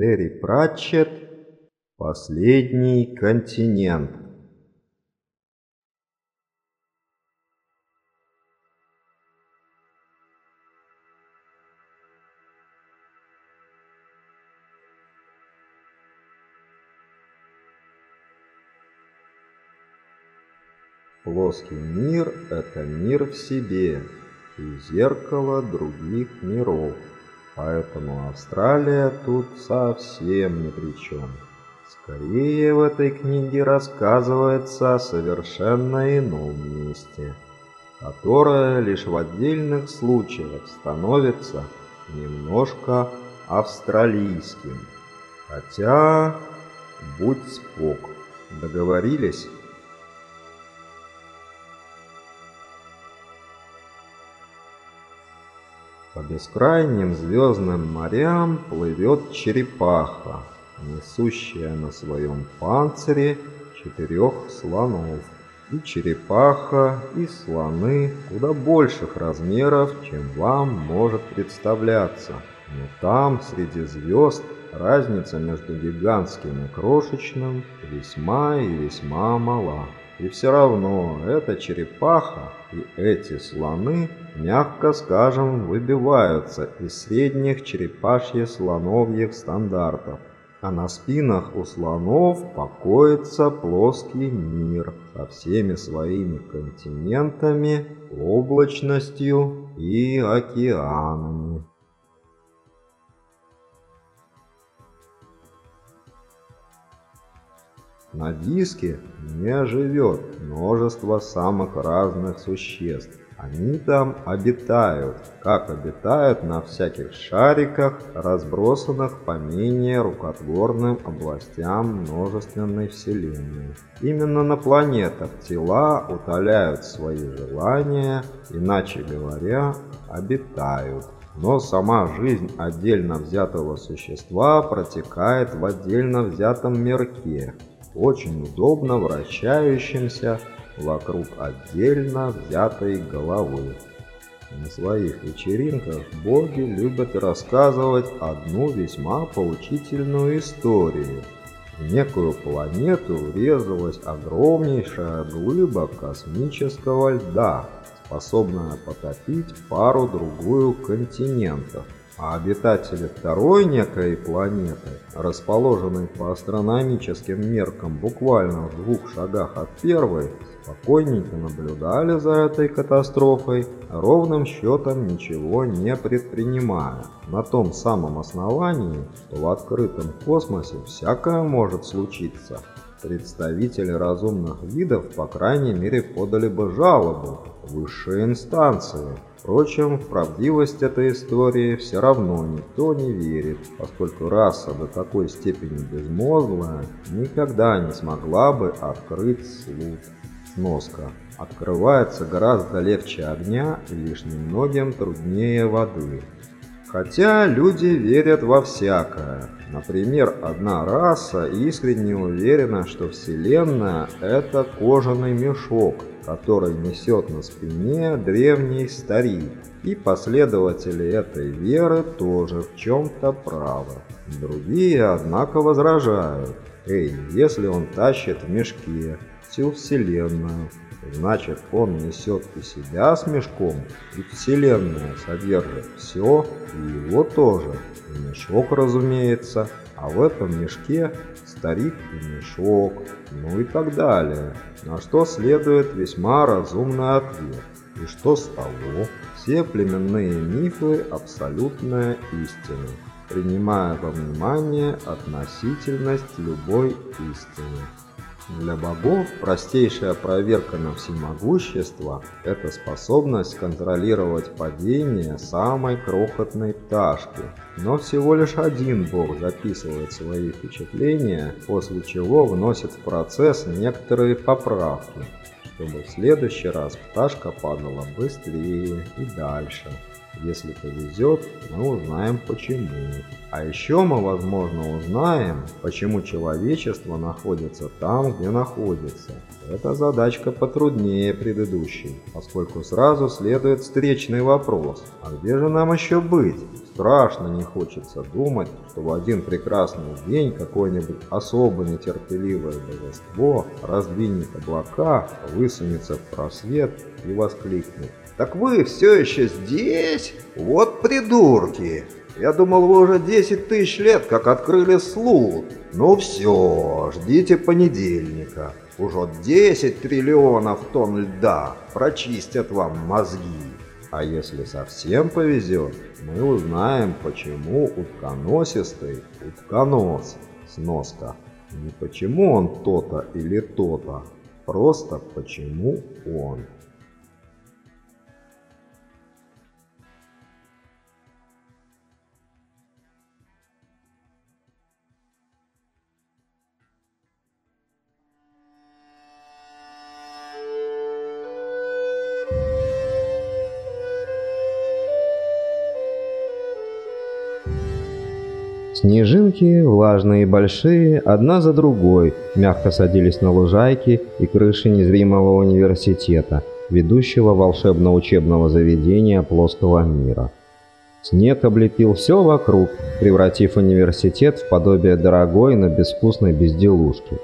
Терри Пратчетт «Последний континент». Плоский мир – это мир в себе и зеркало других миров. Поэтому Австралия тут совсем ни при чем. Скорее в этой книге рассказывается о совершенно ином месте, которое лишь в отдельных случаях становится немножко австралийским. Хотя, будь спок, договорились? По бескрайним звездным морям плывет черепаха, несущая на своем панцире четырех слонов. И черепаха, и слоны куда больших размеров, чем вам может представляться. Но там, среди звезд, разница между гигантским и крошечным весьма и весьма мала. И все равно эта черепаха и эти слоны, мягко скажем, выбиваются из средних черепашье-слоновьих стандартов. А на спинах у слонов покоится плоский мир со всеми своими континентами, облачностью и океанами. На диске не живет множество самых разных существ. Они там обитают, как обитают на всяких шариках, разбросанных по менее рукотворным областям множественной вселенной. Именно на планетах тела утоляют свои желания, иначе говоря, обитают. Но сама жизнь отдельно взятого существа протекает в отдельно взятом мирке, очень удобно вращающимся вокруг отдельно взятой головы. На своих вечеринках боги любят рассказывать одну весьма поучительную историю. В некую планету врезалась огромнейшая глыба космического льда, способная потопить пару-другую континентов а обитатели второй некой планеты, расположенной по астрономическим меркам буквально в двух шагах от первой, спокойненько наблюдали за этой катастрофой, ровным счетом ничего не предпринимая. На том самом основании, что в открытом космосе всякое может случиться. Представители разумных видов, по крайней мере, подали бы жалобу в высшие инстанции, Впрочем, в правдивость этой истории все равно никто не верит, поскольку раса до такой степени безмозглая никогда не смогла бы открыть слух. Сноска. Открывается гораздо легче огня и лишь немногим труднее воды. Хотя люди верят во всякое. Например, одна раса искренне уверена, что Вселенная – это кожаный мешок, который несет на спине древний старик. И последователи этой веры тоже в чем-то правы. Другие, однако, возражают. Эй, если он тащит в мешке всю Вселенную, значит он несет и себя с мешком, ведь Вселенная содержит все, и его тоже, и мешок, разумеется, а в этом мешке старик и мешок, ну и так далее. На что следует весьма разумный ответ. И что с того? Все племенные мифы – абсолютная истина, принимая во внимание относительность любой истины. Для богов простейшая проверка на всемогущество – это способность контролировать падение самой крохотной пташки. Но всего лишь один бог записывает свои впечатления, после чего вносит в процесс некоторые поправки, чтобы в следующий раз пташка падала быстрее и дальше. Если повезет, мы узнаем почему. А еще мы, возможно, узнаем, почему человечество находится там, где находится. Эта задачка потруднее предыдущей, поскольку сразу следует встречный вопрос. А где же нам еще быть? страшно не хочется думать, что в один прекрасный день какое-нибудь особо нетерпеливое божество раздвинет облака, высунется в просвет и воскликнет. «Так вы все еще здесь? Вот придурки! Я думал, вы уже 10 тысяч лет как открыли слух. Ну все, ждите понедельника. Уже 10 триллионов тонн льда прочистят вам мозги. А если совсем повезет, мы узнаем, почему утконосистый утконос. Сноска. Не почему он то-то или то-то, просто почему он. Снежинки, влажные и большие, одна за другой, мягко садились на лужайки и крыши незримого университета, ведущего волшебно-учебного заведения плоского мира. Снег облепил все вокруг, превратив университет в подобие дорогой, но безвкусной безделушки.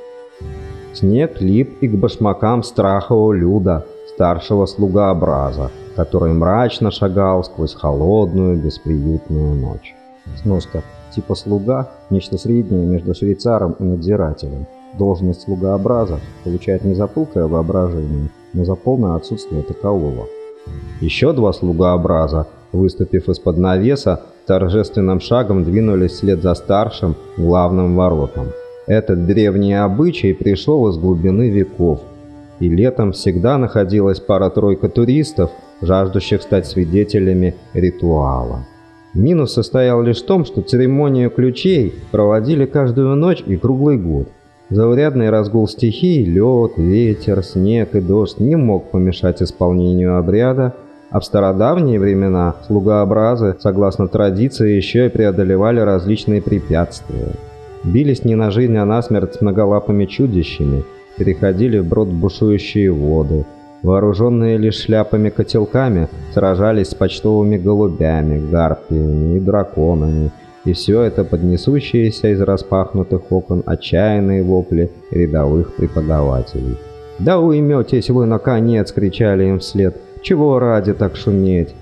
Снег лип и к башмакам страхового люда, старшего слугаобраза, который мрачно шагал сквозь холодную, бесприютную ночь. Сноска типа слуга – нечто среднее между швейцаром и надзирателем. Должность слугообраза получает не за пылкое воображение, но за полное отсутствие такового. Еще два слугообраза, выступив из-под навеса, торжественным шагом двинулись вслед за старшим главным воротом. Этот древний обычай пришел из глубины веков, и летом всегда находилась пара-тройка туристов, жаждущих стать свидетелями ритуала. Минус состоял лишь в том, что церемонию ключей проводили каждую ночь и круглый год. Заурядный разгул стихий, лед, ветер, снег и дождь не мог помешать исполнению обряда, а в стародавние времена слугообразы, согласно традиции, еще и преодолевали различные препятствия. Бились не на жизнь, а на смерть с многолапыми чудищами, переходили вброд бушующие воды – вооруженные лишь шляпами-котелками, сражались с почтовыми голубями, гарпиями и драконами, и все это поднесущиеся из распахнутых окон отчаянные вопли рядовых преподавателей. «Да уйметесь вы, наконец!» — кричали им вслед. «Чего ради так шуметь?»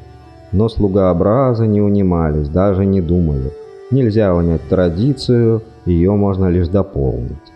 Но слугообразы не унимались, даже не думали. Нельзя унять традицию, ее можно лишь дополнить.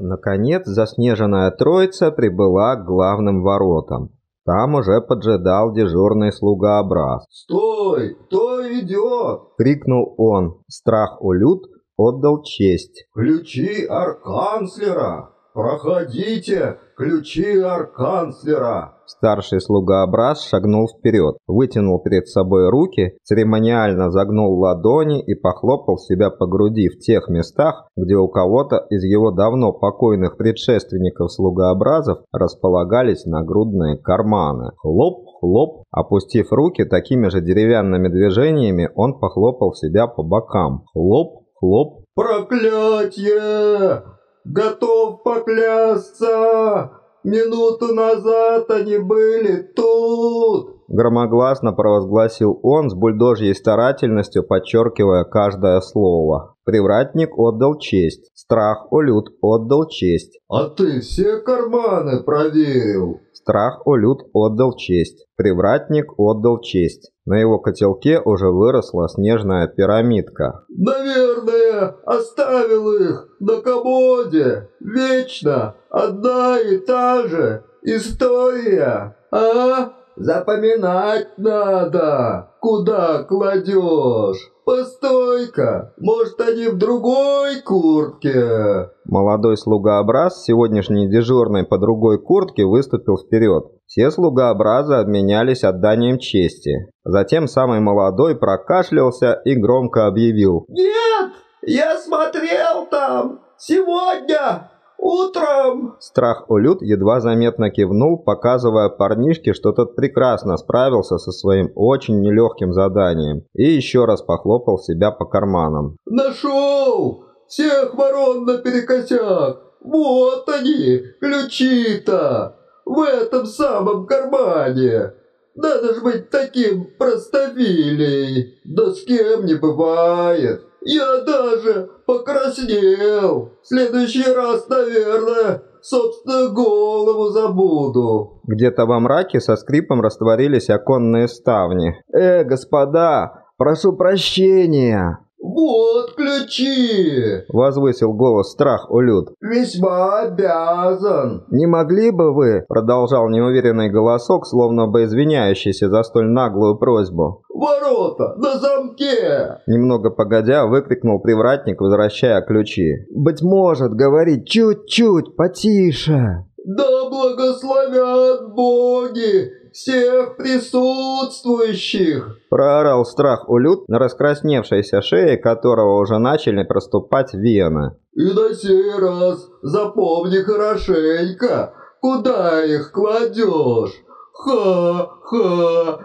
Наконец заснеженная троица прибыла к главным воротам. Там уже поджидал дежурный слуга-образ. «Стой! Кто идет?» — крикнул он. Страх улют отдал честь. «Ключи арканцлера! Проходите! Ключи арканцлера!» Старший слуга-образ шагнул вперед, вытянул перед собой руки, церемониально загнул ладони и похлопал себя по груди в тех местах, где у кого-то из его давно покойных предшественников слугообразов располагались нагрудные карманы. Хлоп, хлоп. Опустив руки такими же деревянными движениями, он похлопал себя по бокам. Хлоп, хлоп. «Проклятье! Готов поклясться!» Минуту назад они были тут!» Громогласно провозгласил он с бульдожьей старательностью, подчеркивая каждое слово. Привратник отдал честь. Страх Олют отдал честь. «А ты все карманы проверил?» Страх Олют отдал честь. Привратник отдал честь. На его котелке уже выросла снежная пирамидка. «Наверное, оставил их на комоде. Вечно одна и та же история, а?» Запоминать надо, куда кладешь. Постой-ка, может они в другой куртке? Молодой слугаобраз, сегодняшний дежурный по другой куртке, выступил вперед. Все слугаобразы обменялись отданием чести. Затем самый молодой прокашлялся и громко объявил. «Нет, я смотрел там сегодня «Утром!» Страх Улют едва заметно кивнул, показывая парнишке, что тот прекрасно справился со своим очень нелегким заданием, и еще раз похлопал себя по карманам. «Нашел! Всех ворон наперекосяк! Вот они, ключи-то! В этом самом кармане! Надо же быть таким простофилей. Да с кем не бывает. Я даже покраснел. В следующий раз, наверное, собственно, голову забуду. Где-то во мраке со скрипом растворились оконные ставни. «Э, господа, прошу прощения!» «Вот ключи!» – возвысил голос страх Улюд. «Весьма обязан!» «Не могли бы вы?» – продолжал неуверенный голосок, словно бы извиняющийся за столь наглую просьбу. «Ворота на замке!» Немного погодя, выкрикнул привратник, возвращая ключи. «Быть может, говорить чуть-чуть потише!» «Да благословят боги всех присутствующих!» Проорал страх улют на раскрасневшейся шее, которого уже начали проступать вены. «И на сей раз запомни хорошенько, куда их кладешь! Ха-ха-ха!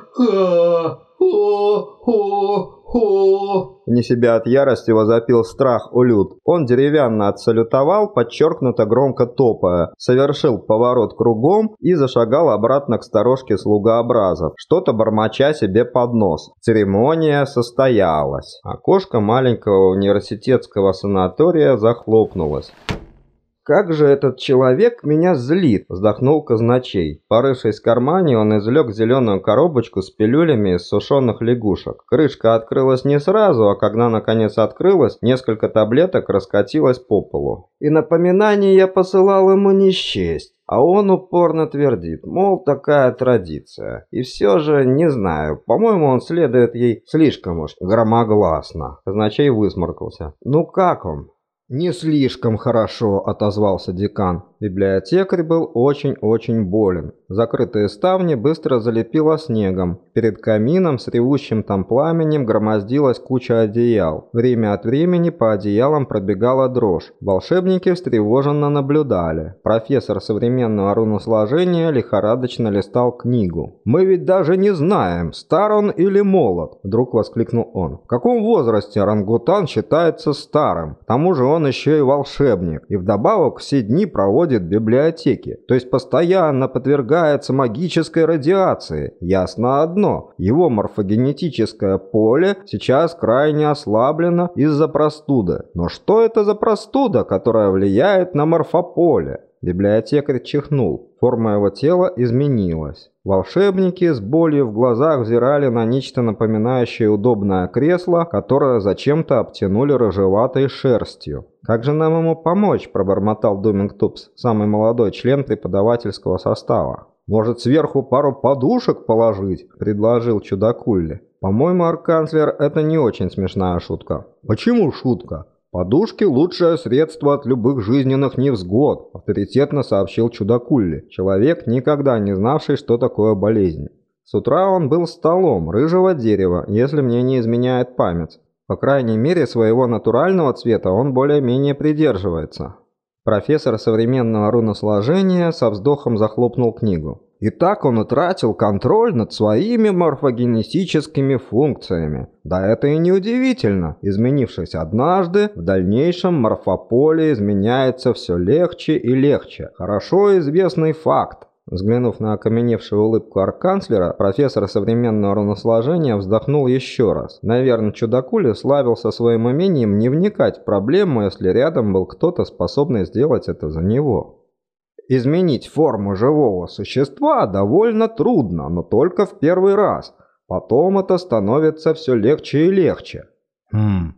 Хо-хо-хо!» Вне себя от ярости возопил страх улют. Он деревянно отсалютовал, подчеркнуто громко топая, совершил поворот кругом и зашагал обратно к сторожке слугообразов, что-то бормоча себе под нос. Церемония состоялась. Окошко маленького университетского санатория захлопнулось. «Как же этот человек меня злит!» – вздохнул казначей. Порывшись в кармане, он извлек зеленую коробочку с пилюлями из сушеных лягушек. Крышка открылась не сразу, а когда наконец открылась, несколько таблеток раскатилось по полу. И напоминание я посылал ему не счесть. А он упорно твердит, мол, такая традиция. И все же, не знаю, по-моему, он следует ей слишком уж громогласно. Казначей высморкался. Ну как он? «Не слишком хорошо», – отозвался декан. Библиотекарь был очень-очень болен. Закрытые ставни быстро залепило снегом. Перед камином с ревущим там пламенем громоздилась куча одеял. Время от времени по одеялам пробегала дрожь. Волшебники встревоженно наблюдали. Профессор современного руносложения лихорадочно листал книгу. «Мы ведь даже не знаем, стар он или молод», – вдруг воскликнул он. «В каком возрасте орангутан считается старым? К тому же он еще и волшебник, и вдобавок все дни проводит проводит библиотеки, то есть постоянно подвергается магической радиации. Ясно одно, его морфогенетическое поле сейчас крайне ослаблено из-за простуды. Но что это за простуда, которая влияет на морфополе? Библиотекарь чихнул. Форма его тела изменилась. Волшебники с болью в глазах взирали на нечто напоминающее удобное кресло, которое зачем-то обтянули рыжеватой шерстью. «Как же нам ему помочь?» – пробормотал Думинг Тупс, самый молодой член преподавательского состава. «Может, сверху пару подушек положить?» – предложил чудакулли. «По-моему, арканцлер, это не очень смешная шутка». «Почему шутка?» «Подушки – лучшее средство от любых жизненных невзгод», – авторитетно сообщил чудакулли, человек, никогда не знавший, что такое болезнь. С утра он был столом рыжего дерева, если мне не изменяет память. По крайней мере, своего натурального цвета он более-менее придерживается. Профессор современного руносложения со вздохом захлопнул книгу. И так он утратил контроль над своими морфогенетическими функциями. Да это и не удивительно. Изменившись однажды, в дальнейшем морфополе изменяется все легче и легче. Хорошо известный факт. Взглянув на окаменевшую улыбку арканцлера, профессор современного руносложения вздохнул еще раз. Наверное, чудакули славился своим умением не вникать в проблему, если рядом был кто-то, способный сделать это за него. Изменить форму живого существа довольно трудно, но только в первый раз. Потом это становится все легче и легче. Хм.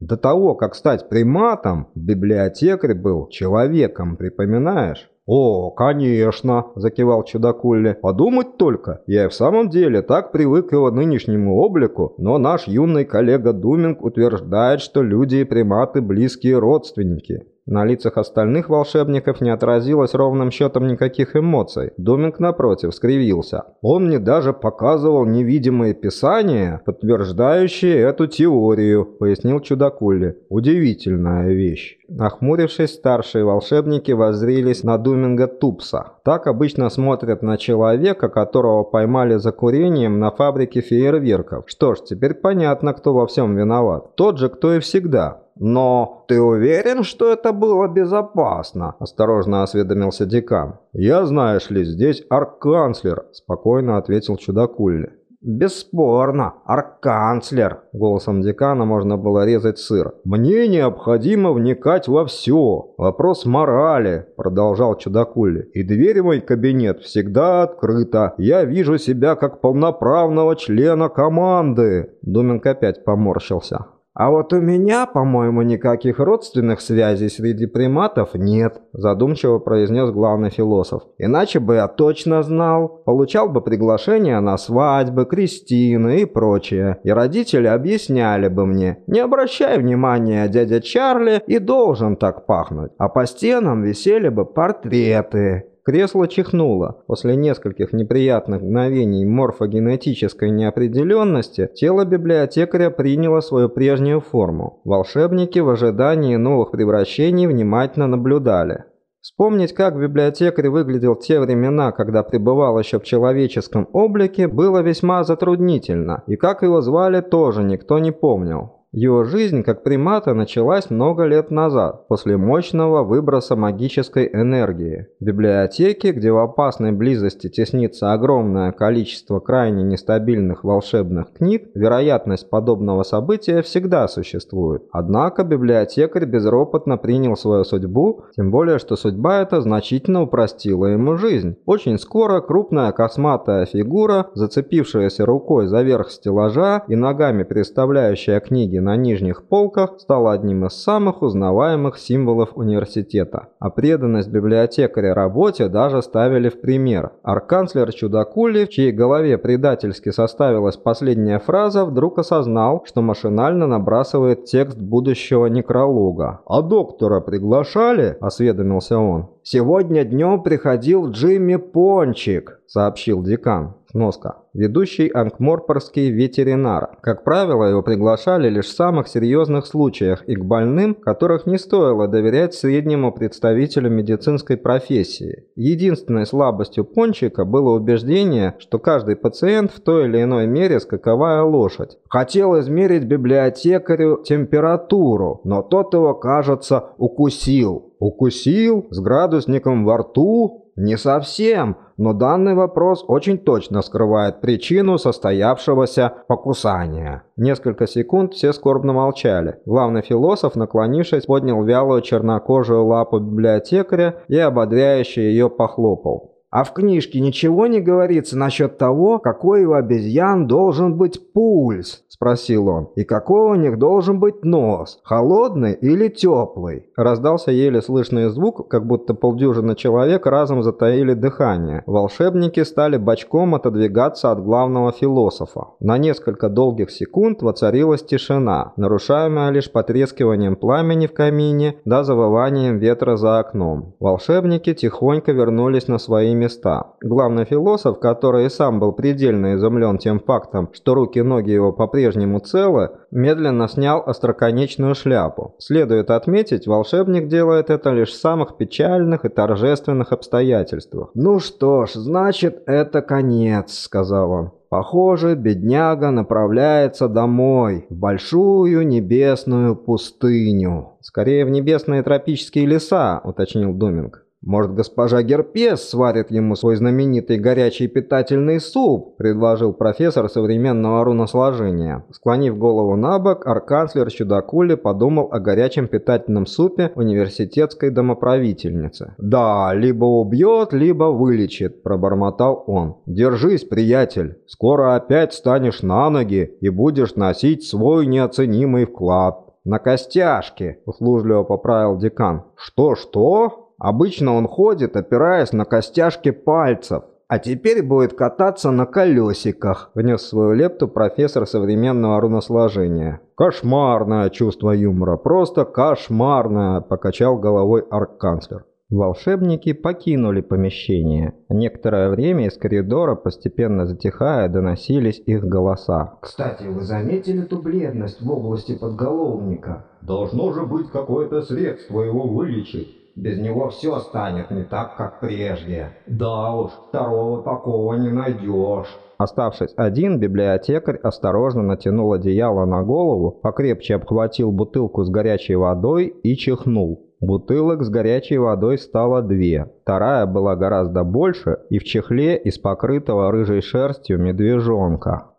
До того, как стать приматом, библиотекарь был человеком, припоминаешь? «О, конечно!» – закивал чудакулли. «Подумать только, я и в самом деле так привык к его нынешнему облику, но наш юный коллега Думинг утверждает, что люди и приматы – близкие родственники. На лицах остальных волшебников не отразилось ровным счетом никаких эмоций. Доминг, напротив, скривился. Он мне даже показывал невидимые писания, подтверждающие эту теорию, пояснил чудакулли. Удивительная вещь. Охмурившись, старшие волшебники воззрились на Думинга Тупса. Так обычно смотрят на человека, которого поймали за курением на фабрике фейерверков. Что ж, теперь понятно, кто во всем виноват. Тот же, кто и всегда. «Но ты уверен, что это было безопасно?» – осторожно осведомился декан. «Я, знаешь ли, здесь арканцлер», – спокойно ответил чудакулли. «Бесспорно, арканцлер!» Голосом декана можно было резать сыр. «Мне необходимо вникать во все. Вопрос морали», продолжал чудакули. «И дверь мой кабинет всегда открыта. Я вижу себя как полноправного члена команды». Думинг опять поморщился. «А вот у меня, по-моему, никаких родственных связей среди приматов нет», задумчиво произнес главный философ. «Иначе бы я точно знал. Получал бы приглашения на свадьбы, крестины и прочее. И родители объясняли бы мне, не обращай внимания, дядя Чарли и должен так пахнуть. А по стенам висели бы портреты». Кресло чихнуло. После нескольких неприятных мгновений морфогенетической неопределенности тело библиотекаря приняло свою прежнюю форму. Волшебники в ожидании новых превращений внимательно наблюдали. Вспомнить, как библиотекарь выглядел в те времена, когда пребывал еще в человеческом облике, было весьма затруднительно, и как его звали тоже никто не помнил. Его жизнь как примата началась много лет назад, после мощного выброса магической энергии. В библиотеке, где в опасной близости теснится огромное количество крайне нестабильных волшебных книг, вероятность подобного события всегда существует. Однако библиотекарь безропотно принял свою судьбу, тем более, что судьба эта значительно упростила ему жизнь. Очень скоро крупная косматая фигура, зацепившаяся рукой за верх стеллажа и ногами переставляющая книги на нижних полках стала одним из самых узнаваемых символов университета. А преданность библиотекаря работе даже ставили в пример. Арканцлер Чудакули, в чьей голове предательски составилась последняя фраза, вдруг осознал, что машинально набрасывает текст будущего некролога. «А доктора приглашали?» – осведомился он. «Сегодня днем приходил Джимми Пончик», – сообщил декан. Сноска. Ведущий анкморпорский ветеринар. Как правило, его приглашали лишь в самых серьезных случаях и к больным, которых не стоило доверять среднему представителю медицинской профессии. Единственной слабостью Пончика было убеждение, что каждый пациент в той или иной мере скаковая лошадь. Хотел измерить библиотекарю температуру, но тот его, кажется, укусил. Укусил? С градусником во рту? Не совсем, но данный вопрос очень точно скрывает причину состоявшегося покусания. Несколько секунд все скорбно молчали. Главный философ, наклонившись, поднял вялую чернокожую лапу библиотекаря и ободряюще ее похлопал. А в книжке ничего не говорится насчет того, какой у обезьян должен быть пульс, спросил он. И какой у них должен быть нос, холодный или теплый? Раздался еле слышный звук, как будто полдюжины человек разом затаили дыхание. Волшебники стали бочком отодвигаться от главного философа. На несколько долгих секунд воцарилась тишина, нарушаемая лишь потрескиванием пламени в камине да завыванием ветра за окном. Волшебники тихонько вернулись на свои места. Главный философ, который и сам был предельно изумлен тем фактом, что руки и ноги его по-прежнему целы, медленно снял остроконечную шляпу. Следует отметить, волшебник делает это лишь в самых печальных и торжественных обстоятельствах. «Ну что ж, значит, это конец», — сказал он. Похоже, бедняга направляется домой, в большую небесную пустыню. Скорее, в небесные тропические леса, уточнил Думинг. «Может, госпожа Герпес сварит ему свой знаменитый горячий питательный суп?» – предложил профессор современного руносложения. Склонив голову на бок, арканцлер Чудакули подумал о горячем питательном супе университетской домоправительницы. «Да, либо убьет, либо вылечит», – пробормотал он. «Держись, приятель, скоро опять станешь на ноги и будешь носить свой неоценимый вклад». «На костяшке», – услужливо поправил декан. «Что-что?» Обычно он ходит, опираясь на костяшки пальцев. А теперь будет кататься на колесиках, внес свою лепту профессор современного руносложения. Кошмарное чувство юмора, просто кошмарное, покачал головой арканцлер. Волшебники покинули помещение. Некоторое время из коридора, постепенно затихая, доносились их голоса. «Кстати, вы заметили ту бледность в области подголовника?» «Должно же быть какое-то средство его вылечить». Без него все станет не так, как прежде. Да уж, второго такого не найдешь. Оставшись один, библиотекарь осторожно натянул одеяло на голову, покрепче обхватил бутылку с горячей водой и чихнул. Бутылок с горячей водой стало две. Вторая была гораздо больше и в чехле из покрытого рыжей шерстью медвежонка.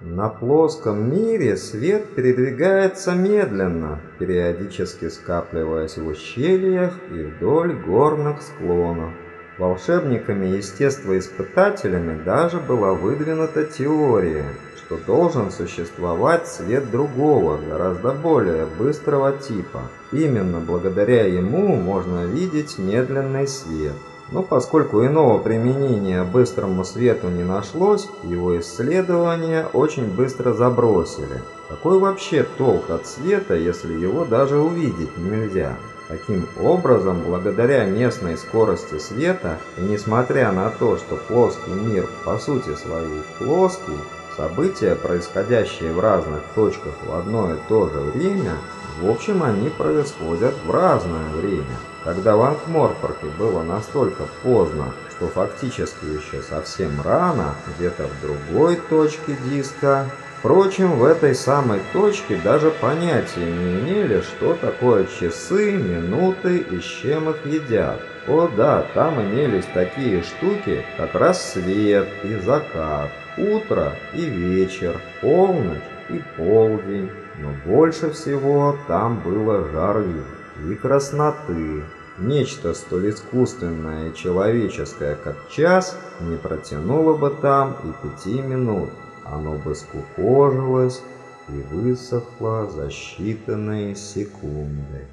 На плоском мире свет передвигается медленно, периодически скапливаясь в ущельях и вдоль горных склонов. Волшебниками-естествоиспытателями даже была выдвинута теория, что должен существовать свет другого, гораздо более быстрого типа. Именно благодаря ему можно видеть медленный свет. Но поскольку иного применения быстрому свету не нашлось, его исследования очень быстро забросили. Какой вообще толк от света, если его даже увидеть нельзя? Таким образом, благодаря местной скорости света, и несмотря на то, что плоский мир по сути своей плоский, события, происходящие в разных точках в одно и то же время, в общем, они происходят в разное время. Когда в Анкморпорке было настолько поздно, что фактически еще совсем рано, где-то в другой точке диска, Впрочем, в этой самой точке даже понятия не имели, что такое часы, минуты и с чем их едят. О да, там имелись такие штуки, как рассвет и закат, утро и вечер, полночь и полдень. Но больше всего там было жары и красноты. Нечто столь искусственное и человеческое, как час, не протянуло бы там и пяти минут оно бы скукожилось и высохло за считанные секунды.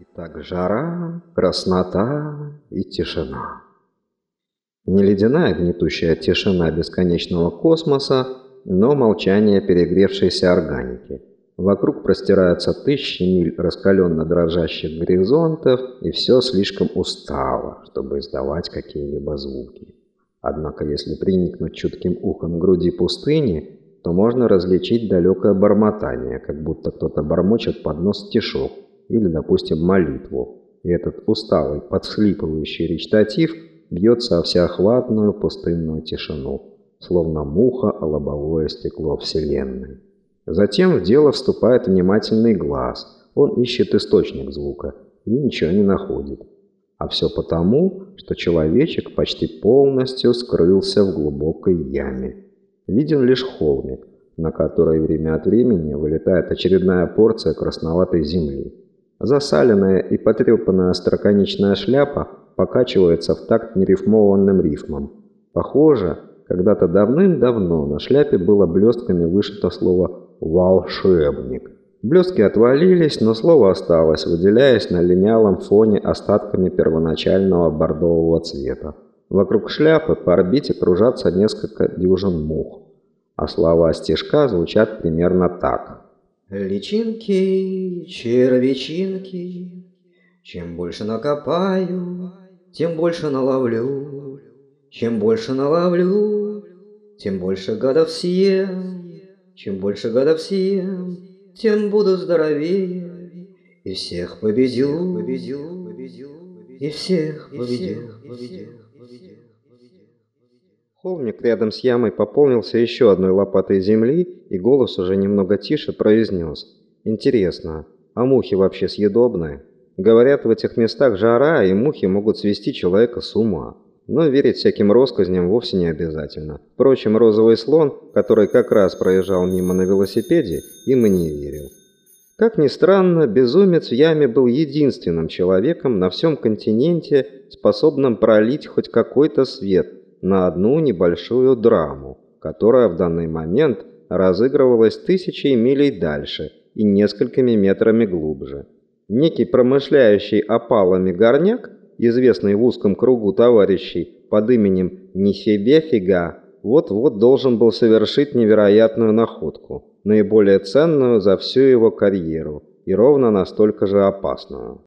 Итак, жара, краснота и тишина. Не ледяная гнетущая тишина бесконечного космоса, но молчание перегревшейся органики. Вокруг простираются тысячи миль раскаленно дрожащих горизонтов, и все слишком устало, чтобы издавать какие-либо звуки. Однако если приникнуть чутким ухом груди пустыни, то можно различить далекое бормотание, как будто кто-то бормочет под нос стишок или, допустим, молитву. И этот усталый, подслипывающий речитатив бьется о всеохватную пустынную тишину, словно муха о лобовое стекло Вселенной. Затем в дело вступает внимательный глаз. Он ищет источник звука и ничего не находит. А все потому, что человечек почти полностью скрылся в глубокой яме. Виден лишь холмик, на который время от времени вылетает очередная порция красноватой земли. Засаленная и потрепанная остроконечная шляпа покачивается в такт нерифмованным рифмом. Похоже, когда-то давным-давно на шляпе было блестками вышито слово «волшебник». Блестки отвалились, но слово осталось, выделяясь на линялом фоне остатками первоначального бордового цвета. Вокруг шляпы по орбите кружатся несколько дюжин мух, а слова стежка звучат примерно так. Личинки, червячинки, чем больше накопаю, тем больше наловлю. Чем больше наловлю, тем больше годов съем. Чем больше годов съем, тем буду здоровее, и всех победю, победю, победю, и всех победю, победю. Холмик рядом с ямой пополнился еще одной лопатой земли, и голос уже немного тише произнес. «Интересно, а мухи вообще съедобные?» Говорят, в этих местах жара, и мухи могут свести человека с ума. Но верить всяким россказням вовсе не обязательно. Впрочем, розовый слон, который как раз проезжал мимо на велосипеде, им и не верил. Как ни странно, безумец в яме был единственным человеком на всем континенте, способным пролить хоть какой-то свет на одну небольшую драму, которая в данный момент разыгрывалась тысячей милей дальше и несколькими метрами глубже. Некий промышляющий опалами горняк известный в узком кругу товарищей под именем «Не себе фига», вот-вот должен был совершить невероятную находку, наиболее ценную за всю его карьеру и ровно настолько же опасную.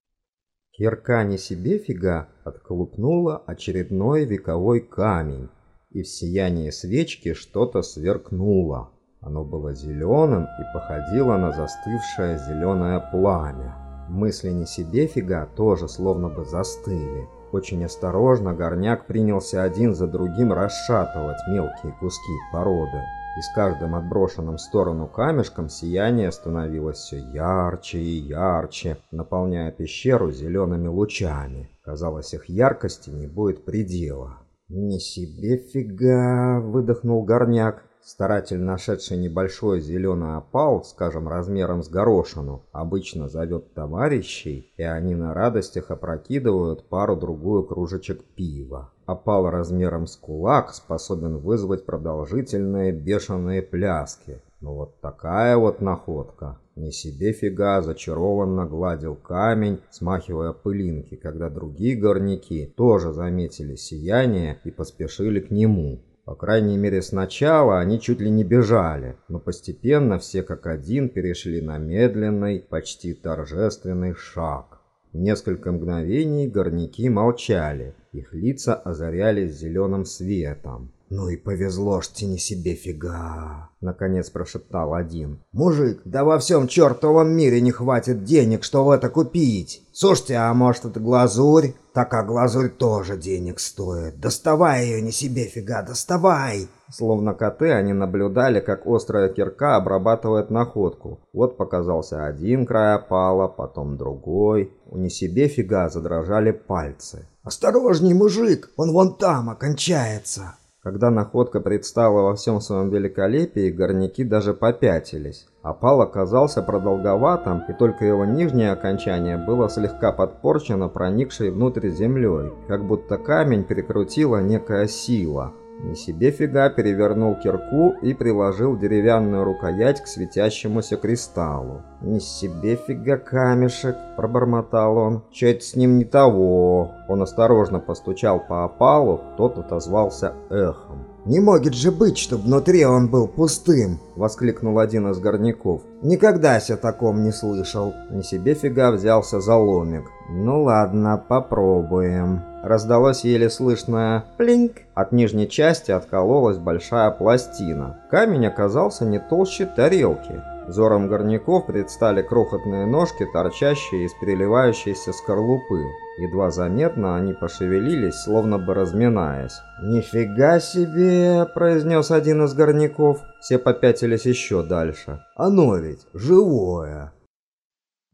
Кирка не себе фига отколупнула очередной вековой камень, и в сиянии свечки что-то сверкнуло. Оно было зеленым и походило на застывшее зеленое пламя. Мысли не себе фига тоже словно бы застыли. Очень осторожно горняк принялся один за другим расшатывать мелкие куски породы. И с каждым отброшенным в сторону камешком сияние становилось все ярче и ярче, наполняя пещеру зелеными лучами. Казалось, их яркости не будет предела. «Не себе фига!» — выдохнул горняк. Старатель, нашедший небольшой зеленый опал, скажем, размером с горошину, обычно зовет товарищей, и они на радостях опрокидывают пару-другую кружечек пива. Опал размером с кулак способен вызвать продолжительные бешеные пляски. Ну вот такая вот находка. Не себе фига зачарованно гладил камень, смахивая пылинки, когда другие горняки тоже заметили сияние и поспешили к нему. По крайней мере сначала они чуть ли не бежали, но постепенно все как один перешли на медленный, почти торжественный шаг. Несколько мгновений горняки молчали, их лица озарялись зеленым светом. «Ну и повезло ж тебе себе фига!» Наконец прошептал один. «Мужик, да во всем чертовом мире не хватит денег, чтобы это купить! Слушайте, а может это глазурь? Так а глазурь тоже денег стоит. Доставай ее не себе фига, доставай!» Словно коты, они наблюдали, как острая кирка обрабатывает находку. Вот показался один край опала, потом другой. У не себе фига задрожали пальцы. «Осторожней, мужик, он вон там окончается!» Когда находка предстала во всем своем великолепии, горняки даже попятились. Опал оказался продолговатым, и только его нижнее окончание было слегка подпорчено проникшей внутрь землей, как будто камень перекрутила некая сила. Не себе фига перевернул кирку и приложил деревянную рукоять к светящемуся кристаллу. «Не себе фига камешек», — пробормотал он. «Чё это с ним не того?» Он осторожно постучал по опалу, тот отозвался эхом. «Не может же быть, чтобы внутри он был пустым!» — воскликнул один из горняков. «Никогда я таком не слышал!» Не себе фига взялся за ломик. «Ну ладно, попробуем». Раздалось еле слышное «плинк». От нижней части откололась большая пластина. Камень оказался не толще тарелки. Взором горняков предстали крохотные ножки, торчащие из переливающейся скорлупы. Едва заметно они пошевелились, словно бы разминаясь. «Нифига себе!» – произнес один из горняков. Все попятились еще дальше. «Оно ведь живое!»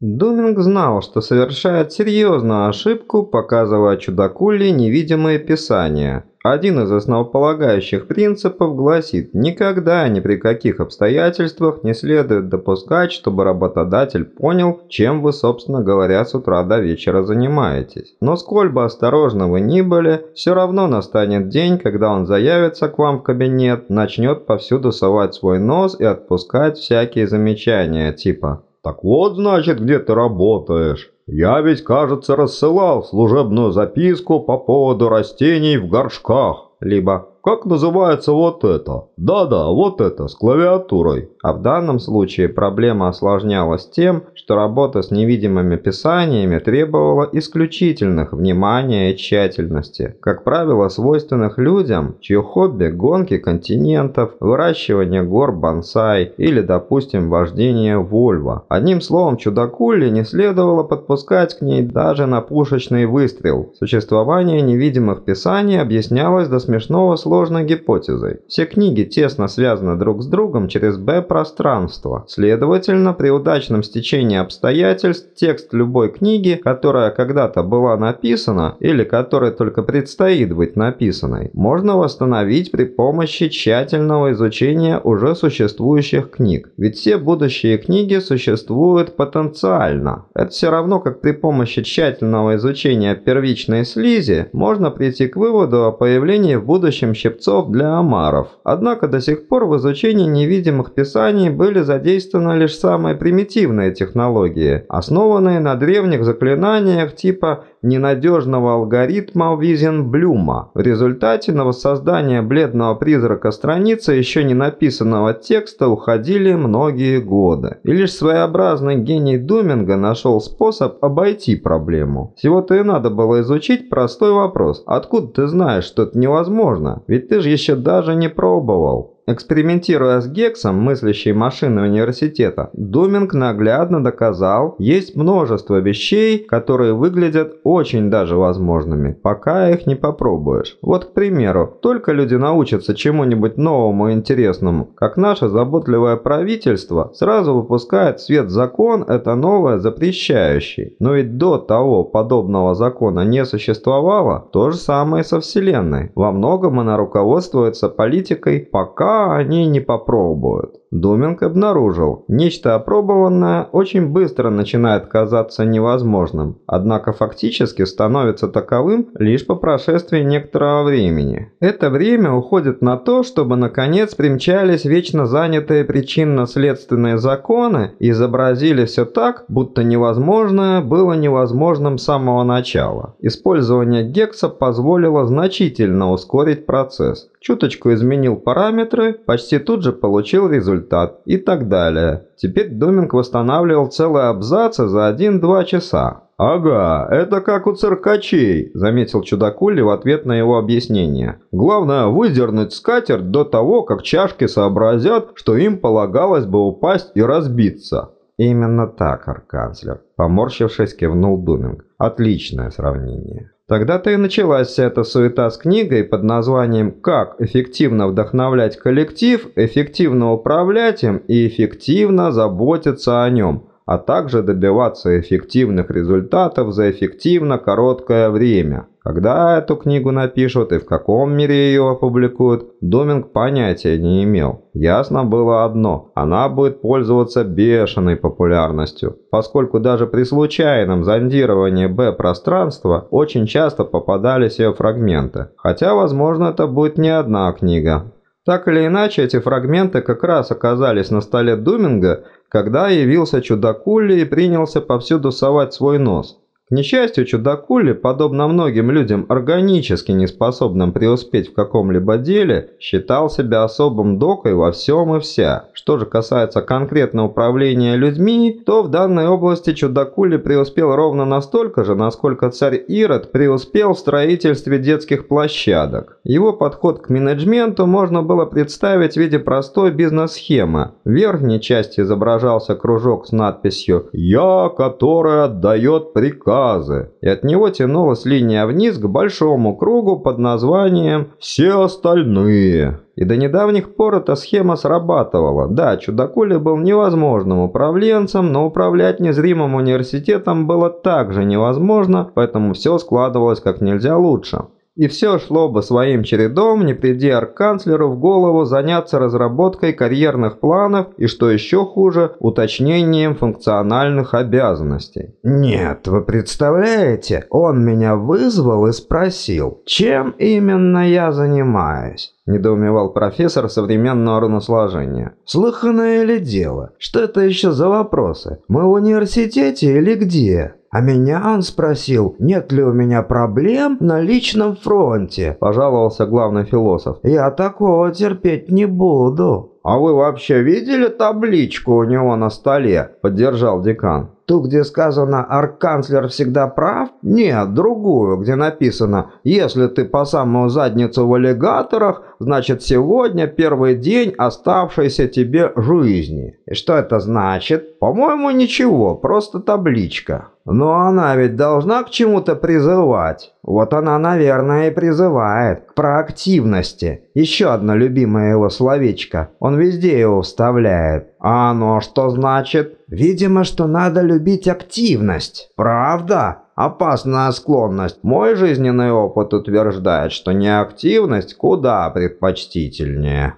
Думинг знал, что совершает серьезную ошибку, показывая чудакуле невидимые писания. Один из основополагающих принципов гласит, никогда ни при каких обстоятельствах не следует допускать, чтобы работодатель понял, чем вы, собственно говоря, с утра до вечера занимаетесь. Но сколь бы осторожны вы ни были, все равно настанет день, когда он заявится к вам в кабинет, начнет повсюду совать свой нос и отпускать всякие замечания, типа «Так вот, значит, где ты работаешь. Я ведь, кажется, рассылал служебную записку по поводу растений в горшках». Либо как называется вот это? Да-да, вот это, с клавиатурой. А в данном случае проблема осложнялась тем, что работа с невидимыми писаниями требовала исключительных внимания и тщательности, как правило, свойственных людям, чье хобби – гонки континентов, выращивание гор бонсай или, допустим, вождение Вольво. Одним словом, чудакули не следовало подпускать к ней даже на пушечный выстрел. Существование невидимых писаний объяснялось до смешного сложно сложной гипотезой. Все книги тесно связаны друг с другом через B-пространство. Следовательно, при удачном стечении обстоятельств текст любой книги, которая когда-то была написана или которой только предстоит быть написанной, можно восстановить при помощи тщательного изучения уже существующих книг. Ведь все будущие книги существуют потенциально. Это все равно, как при помощи тщательного изучения первичной слизи можно прийти к выводу о появлении в будущем щипцов для омаров. Однако до сих пор в изучении невидимых писаний были задействованы лишь самые примитивные технологии, основанные на древних заклинаниях типа ненадежного алгоритма Визенблюма. В результате на воссоздание бледного призрака страницы еще не написанного текста уходили многие годы. И лишь своеобразный гений Думинга нашел способ обойти проблему. Всего-то и надо было изучить простой вопрос. Откуда ты знаешь, что это невозможно? Ведь ты же еще даже не пробовал. Экспериментируя с Гексом, мыслящей машиной университета, Думинг наглядно доказал, есть множество вещей, которые выглядят очень даже возможными, пока их не попробуешь. Вот, к примеру, только люди научатся чему-нибудь новому и интересному, как наше заботливое правительство сразу выпускает в свет закон это новое запрещающий. Но ведь до того подобного закона не существовало, то же самое со Вселенной. Во многом она руководствуется политикой «пока они не попробуют. Думинг обнаружил, нечто опробованное очень быстро начинает казаться невозможным, однако фактически становится таковым лишь по прошествии некоторого времени. Это время уходит на то, чтобы наконец примчались вечно занятые причинно-следственные законы и изобразили все так, будто невозможное было невозможным с самого начала. Использование Гекса позволило значительно ускорить процесс. Чуточку изменил параметры, почти тут же получил результат и так далее. Теперь Доминг восстанавливал целые абзацы за 1-2 часа. «Ага, это как у циркачей», – заметил чудакули в ответ на его объяснение. «Главное выдернуть скатерть до того, как чашки сообразят, что им полагалось бы упасть и разбиться». «Именно так, арканцлер», – поморщившись, кивнул Думинг. «Отличное сравнение». Тогда-то и началась вся эта суета с книгой под названием «Как эффективно вдохновлять коллектив, эффективно управлять им и эффективно заботиться о нем» а также добиваться эффективных результатов за эффективно короткое время. Когда эту книгу напишут и в каком мире ее опубликуют, Доминг понятия не имел. Ясно было одно – она будет пользоваться бешеной популярностью, поскольку даже при случайном зондировании Б-пространства очень часто попадались ее фрагменты. Хотя, возможно, это будет не одна книга. Так или иначе, эти фрагменты как раз оказались на столе Думинга когда явился чудакули и принялся повсюду совать свой нос. К несчастью, чудакули, подобно многим людям, органически неспособным преуспеть в каком-либо деле, считал себя особым докой во всем и вся. Что же касается конкретно управления людьми, то в данной области чудакули преуспел ровно настолько же, насколько царь Ирод преуспел в строительстве детских площадок. Его подход к менеджменту можно было представить в виде простой бизнес-схемы. В верхней части изображался кружок с надписью «Я, который отдает приказ» фразы, и от него тянулась линия вниз к большому кругу под названием «Все остальные». И до недавних пор эта схема срабатывала. Да, Чудакули был невозможным управленцем, но управлять незримым университетом было также невозможно, поэтому все складывалось как нельзя лучше. И все шло бы своим чередом, не приди арканцлеру в голову заняться разработкой карьерных планов и, что еще хуже, уточнением функциональных обязанностей. «Нет, вы представляете, он меня вызвал и спросил, чем именно я занимаюсь?» недоумевал профессор современного руносложения. «Слыханное ли дело? Что это еще за вопросы? Мы в университете или где?» А меня он спросил, нет ли у меня проблем на личном фронте, пожаловался главный философ. Я такого терпеть не буду. А вы вообще видели табличку у него на столе? Поддержал декан. Ту, где сказано «Арканцлер всегда прав»? Нет, другую, где написано «Если ты по самую задницу в аллигаторах, значит сегодня первый день оставшейся тебе жизни». И что это значит? По-моему, ничего, просто табличка. Но она ведь должна к чему-то призывать. Вот она, наверное, и призывает. К проактивности. Еще одно любимое его словечко. Он везде его вставляет. А оно что значит? Видимо, что надо любить активность. Правда? Опасная склонность. Мой жизненный опыт утверждает, что неактивность куда предпочтительнее.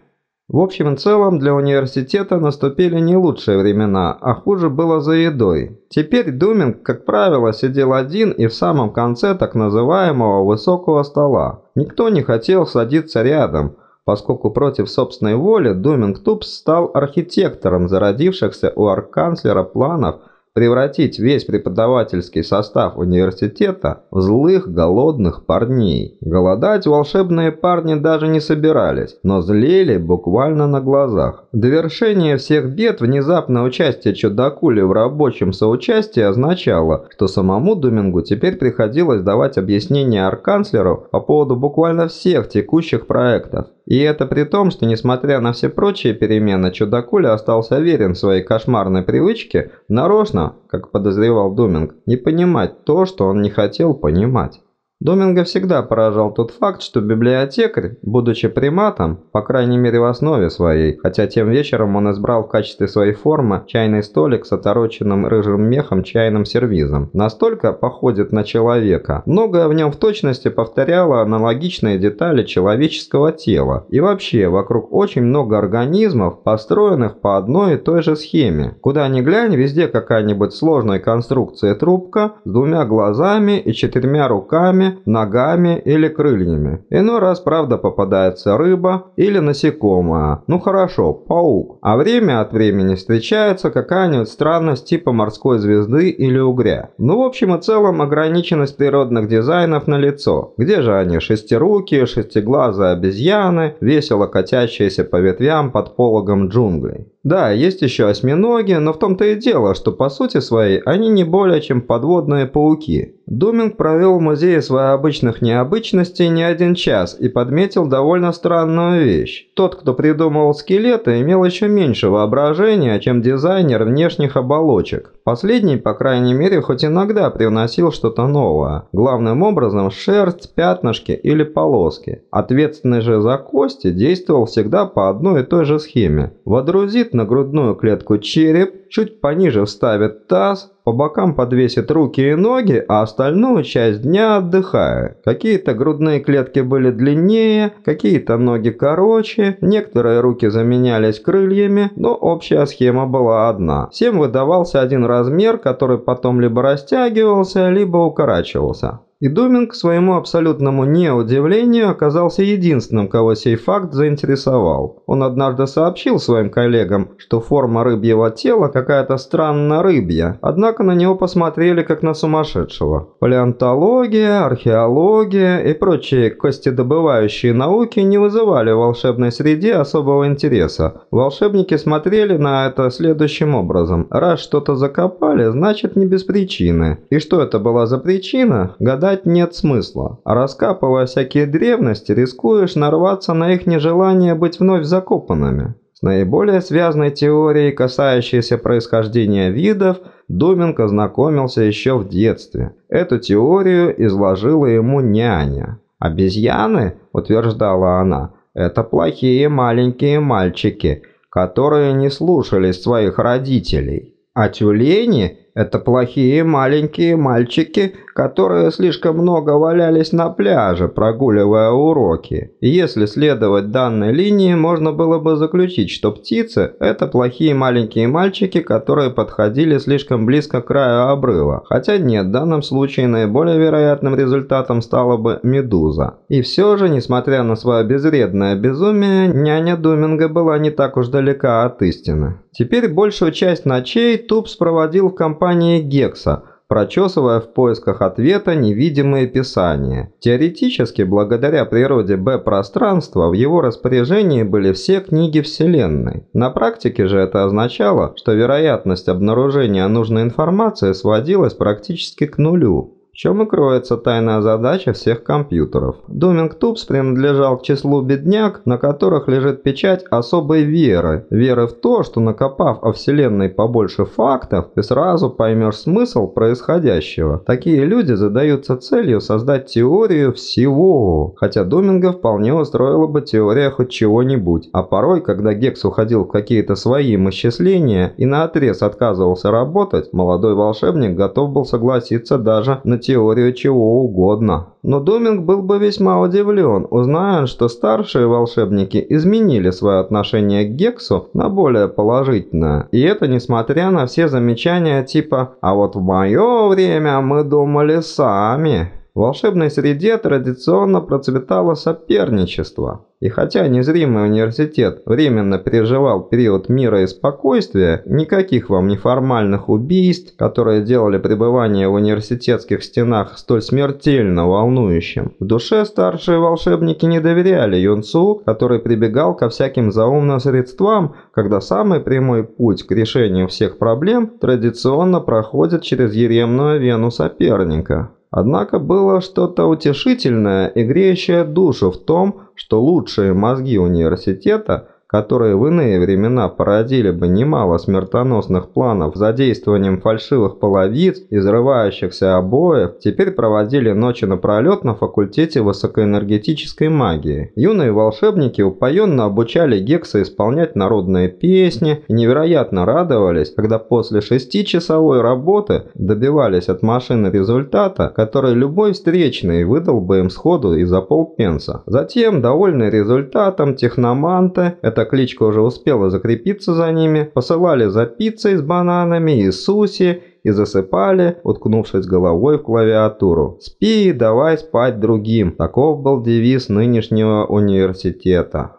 В общем и целом для университета наступили не лучшие времена, а хуже было за едой. Теперь Думинг, как правило, сидел один и в самом конце так называемого высокого стола. Никто не хотел садиться рядом, поскольку против собственной воли Думинг Тупс стал архитектором зародившихся у арканцлера планов превратить весь преподавательский состав университета в злых голодных парней. Голодать волшебные парни даже не собирались, но злели буквально на глазах. Довершение всех бед внезапное участие Чудакули в рабочем соучастии означало, что самому Думингу теперь приходилось давать объяснения арканцлеру по поводу буквально всех текущих проектов. И это при том, что несмотря на все прочие перемены, чудакуля остался верен своей кошмарной привычке нарочно, как подозревал Думинг, не понимать то, что он не хотел понимать. Доминго всегда поражал тот факт, что библиотекарь, будучи приматом, по крайней мере в основе своей, хотя тем вечером он избрал в качестве своей формы чайный столик с отороченным рыжим мехом чайным сервизом, настолько походит на человека. Многое в нем в точности повторяло аналогичные детали человеческого тела. И вообще, вокруг очень много организмов, построенных по одной и той же схеме. Куда ни глянь, везде какая-нибудь сложная конструкция трубка с двумя глазами и четырьмя руками, ногами или крыльями. Иной раз, правда, попадается рыба или насекомое. Ну хорошо, паук. А время от времени встречается какая-нибудь странность типа морской звезды или угря. Ну, в общем и целом, ограниченность природных дизайнов на лицо. Где же они? Шестирукие, шестиглазые обезьяны, весело катящиеся по ветвям под пологом джунглей. Да, есть еще осьминоги, но в том-то и дело, что по сути своей они не более чем подводные пауки. Думинг провел в музее своих обычных необычностей не один час и подметил довольно странную вещь. Тот, кто придумал скелеты, имел еще меньше воображения, чем дизайнер внешних оболочек. Последний, по крайней мере, хоть иногда привносил что-то новое. Главным образом шерсть, пятнышки или полоски. Ответственный же за кости действовал всегда по одной и той же схеме. Водрузит на грудную клетку череп, чуть пониже вставит таз, по бокам подвесит руки и ноги, а остальную часть дня отдыхает. Какие-то грудные клетки были длиннее, какие-то ноги короче, некоторые руки заменялись крыльями, но общая схема была одна. Всем выдавался один размер, который потом либо растягивался, либо укорачивался. И Думинг, к своему абсолютному неудивлению, оказался единственным, кого сей факт заинтересовал. Он однажды сообщил своим коллегам, что форма рыбьего тела какая-то странно рыбья, однако на него посмотрели как на сумасшедшего. Палеонтология, археология и прочие костедобывающие науки не вызывали в волшебной среде особого интереса. Волшебники смотрели на это следующим образом. Раз что-то закопали, значит не без причины. И что это была за причина, гадать гадать нет смысла. Раскапывая всякие древности, рискуешь нарваться на их нежелание быть вновь закопанными. С наиболее связанной теорией, касающейся происхождения видов, Думинг ознакомился еще в детстве. Эту теорию изложила ему няня. «Обезьяны», – утверждала она, – «это плохие маленькие мальчики, которые не слушались своих родителей. А тюлени – это плохие маленькие мальчики, которые слишком много валялись на пляже, прогуливая уроки. Если следовать данной линии, можно было бы заключить, что птицы – это плохие маленькие мальчики, которые подходили слишком близко к краю обрыва. Хотя нет, в данном случае наиболее вероятным результатом стала бы медуза. И все же, несмотря на свое безвредное безумие, няня Думинга была не так уж далека от истины. Теперь большую часть ночей Тупс проводил в компании Гекса – прочесывая в поисках ответа невидимые писания. Теоретически, благодаря природе Б-пространства, в его распоряжении были все книги Вселенной. На практике же это означало, что вероятность обнаружения нужной информации сводилась практически к нулю чем и кроется тайная задача всех компьютеров. Думинг Тупс принадлежал к числу бедняк, на которых лежит печать особой веры. Веры в то, что накопав о Вселенной побольше фактов, ты сразу поймешь смысл происходящего. Такие люди задаются целью создать теорию всего. Хотя Думинга вполне устроила бы теория хоть чего-нибудь. А порой, когда Гекс уходил в какие-то свои мощесления и наотрез отказывался работать, молодой волшебник готов был согласиться даже на теорию чего угодно. Но Доминг был бы весьма удивлен, узная, что старшие волшебники изменили свое отношение к Гексу на более положительное. И это несмотря на все замечания типа «А вот в мое время мы думали сами». В волшебной среде традиционно процветало соперничество. И хотя незримый университет временно переживал период мира и спокойствия, никаких вам неформальных убийств, которые делали пребывание в университетских стенах столь смертельно волнующим, в душе старшие волшебники не доверяли юнцу, который прибегал ко всяким заумным средствам, когда самый прямой путь к решению всех проблем традиционно проходит через еремную вену соперника. Однако было что-то утешительное и греющее душу в том, что лучшие мозги университета – которые в иные времена породили бы немало смертоносных планов за действованием фальшивых половиц и взрывающихся обоев, теперь проводили ночи напролет на факультете высокоэнергетической магии. Юные волшебники упоенно обучали Гекса исполнять народные песни и невероятно радовались, когда после шестичасовой работы добивались от машины результата, который любой встречный выдал бы им сходу и за полпенса. Затем, довольные результатом, техноманты, это эта кличка уже успела закрепиться за ними, посылали за пиццей с бананами и суси и засыпали, уткнувшись головой в клавиатуру. «Спи и давай спать другим» – таков был девиз нынешнего университета.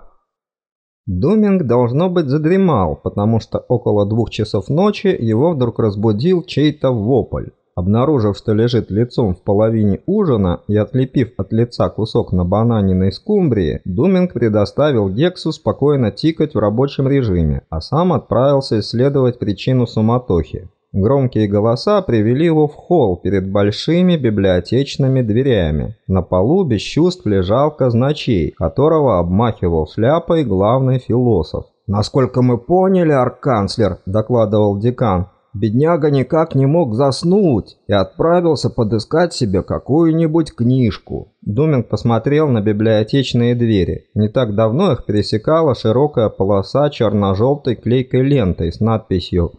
Думинг, должно быть, задремал, потому что около двух часов ночи его вдруг разбудил чей-то вопль. Обнаружив, что лежит лицом в половине ужина и отлепив от лица кусок на бананиной скумбрии, Думинг предоставил Гексу спокойно тикать в рабочем режиме, а сам отправился исследовать причину суматохи. Громкие голоса привели его в холл перед большими библиотечными дверями. На полу без чувств лежал казначей, которого обмахивал шляпой главный философ. «Насколько мы поняли, арканцлер», – докладывал декан, Бедняга никак не мог заснуть и отправился подыскать себе какую-нибудь книжку. Думинг посмотрел на библиотечные двери. Не так давно их пересекала широкая полоса черно-желтой клейкой лентой с надписью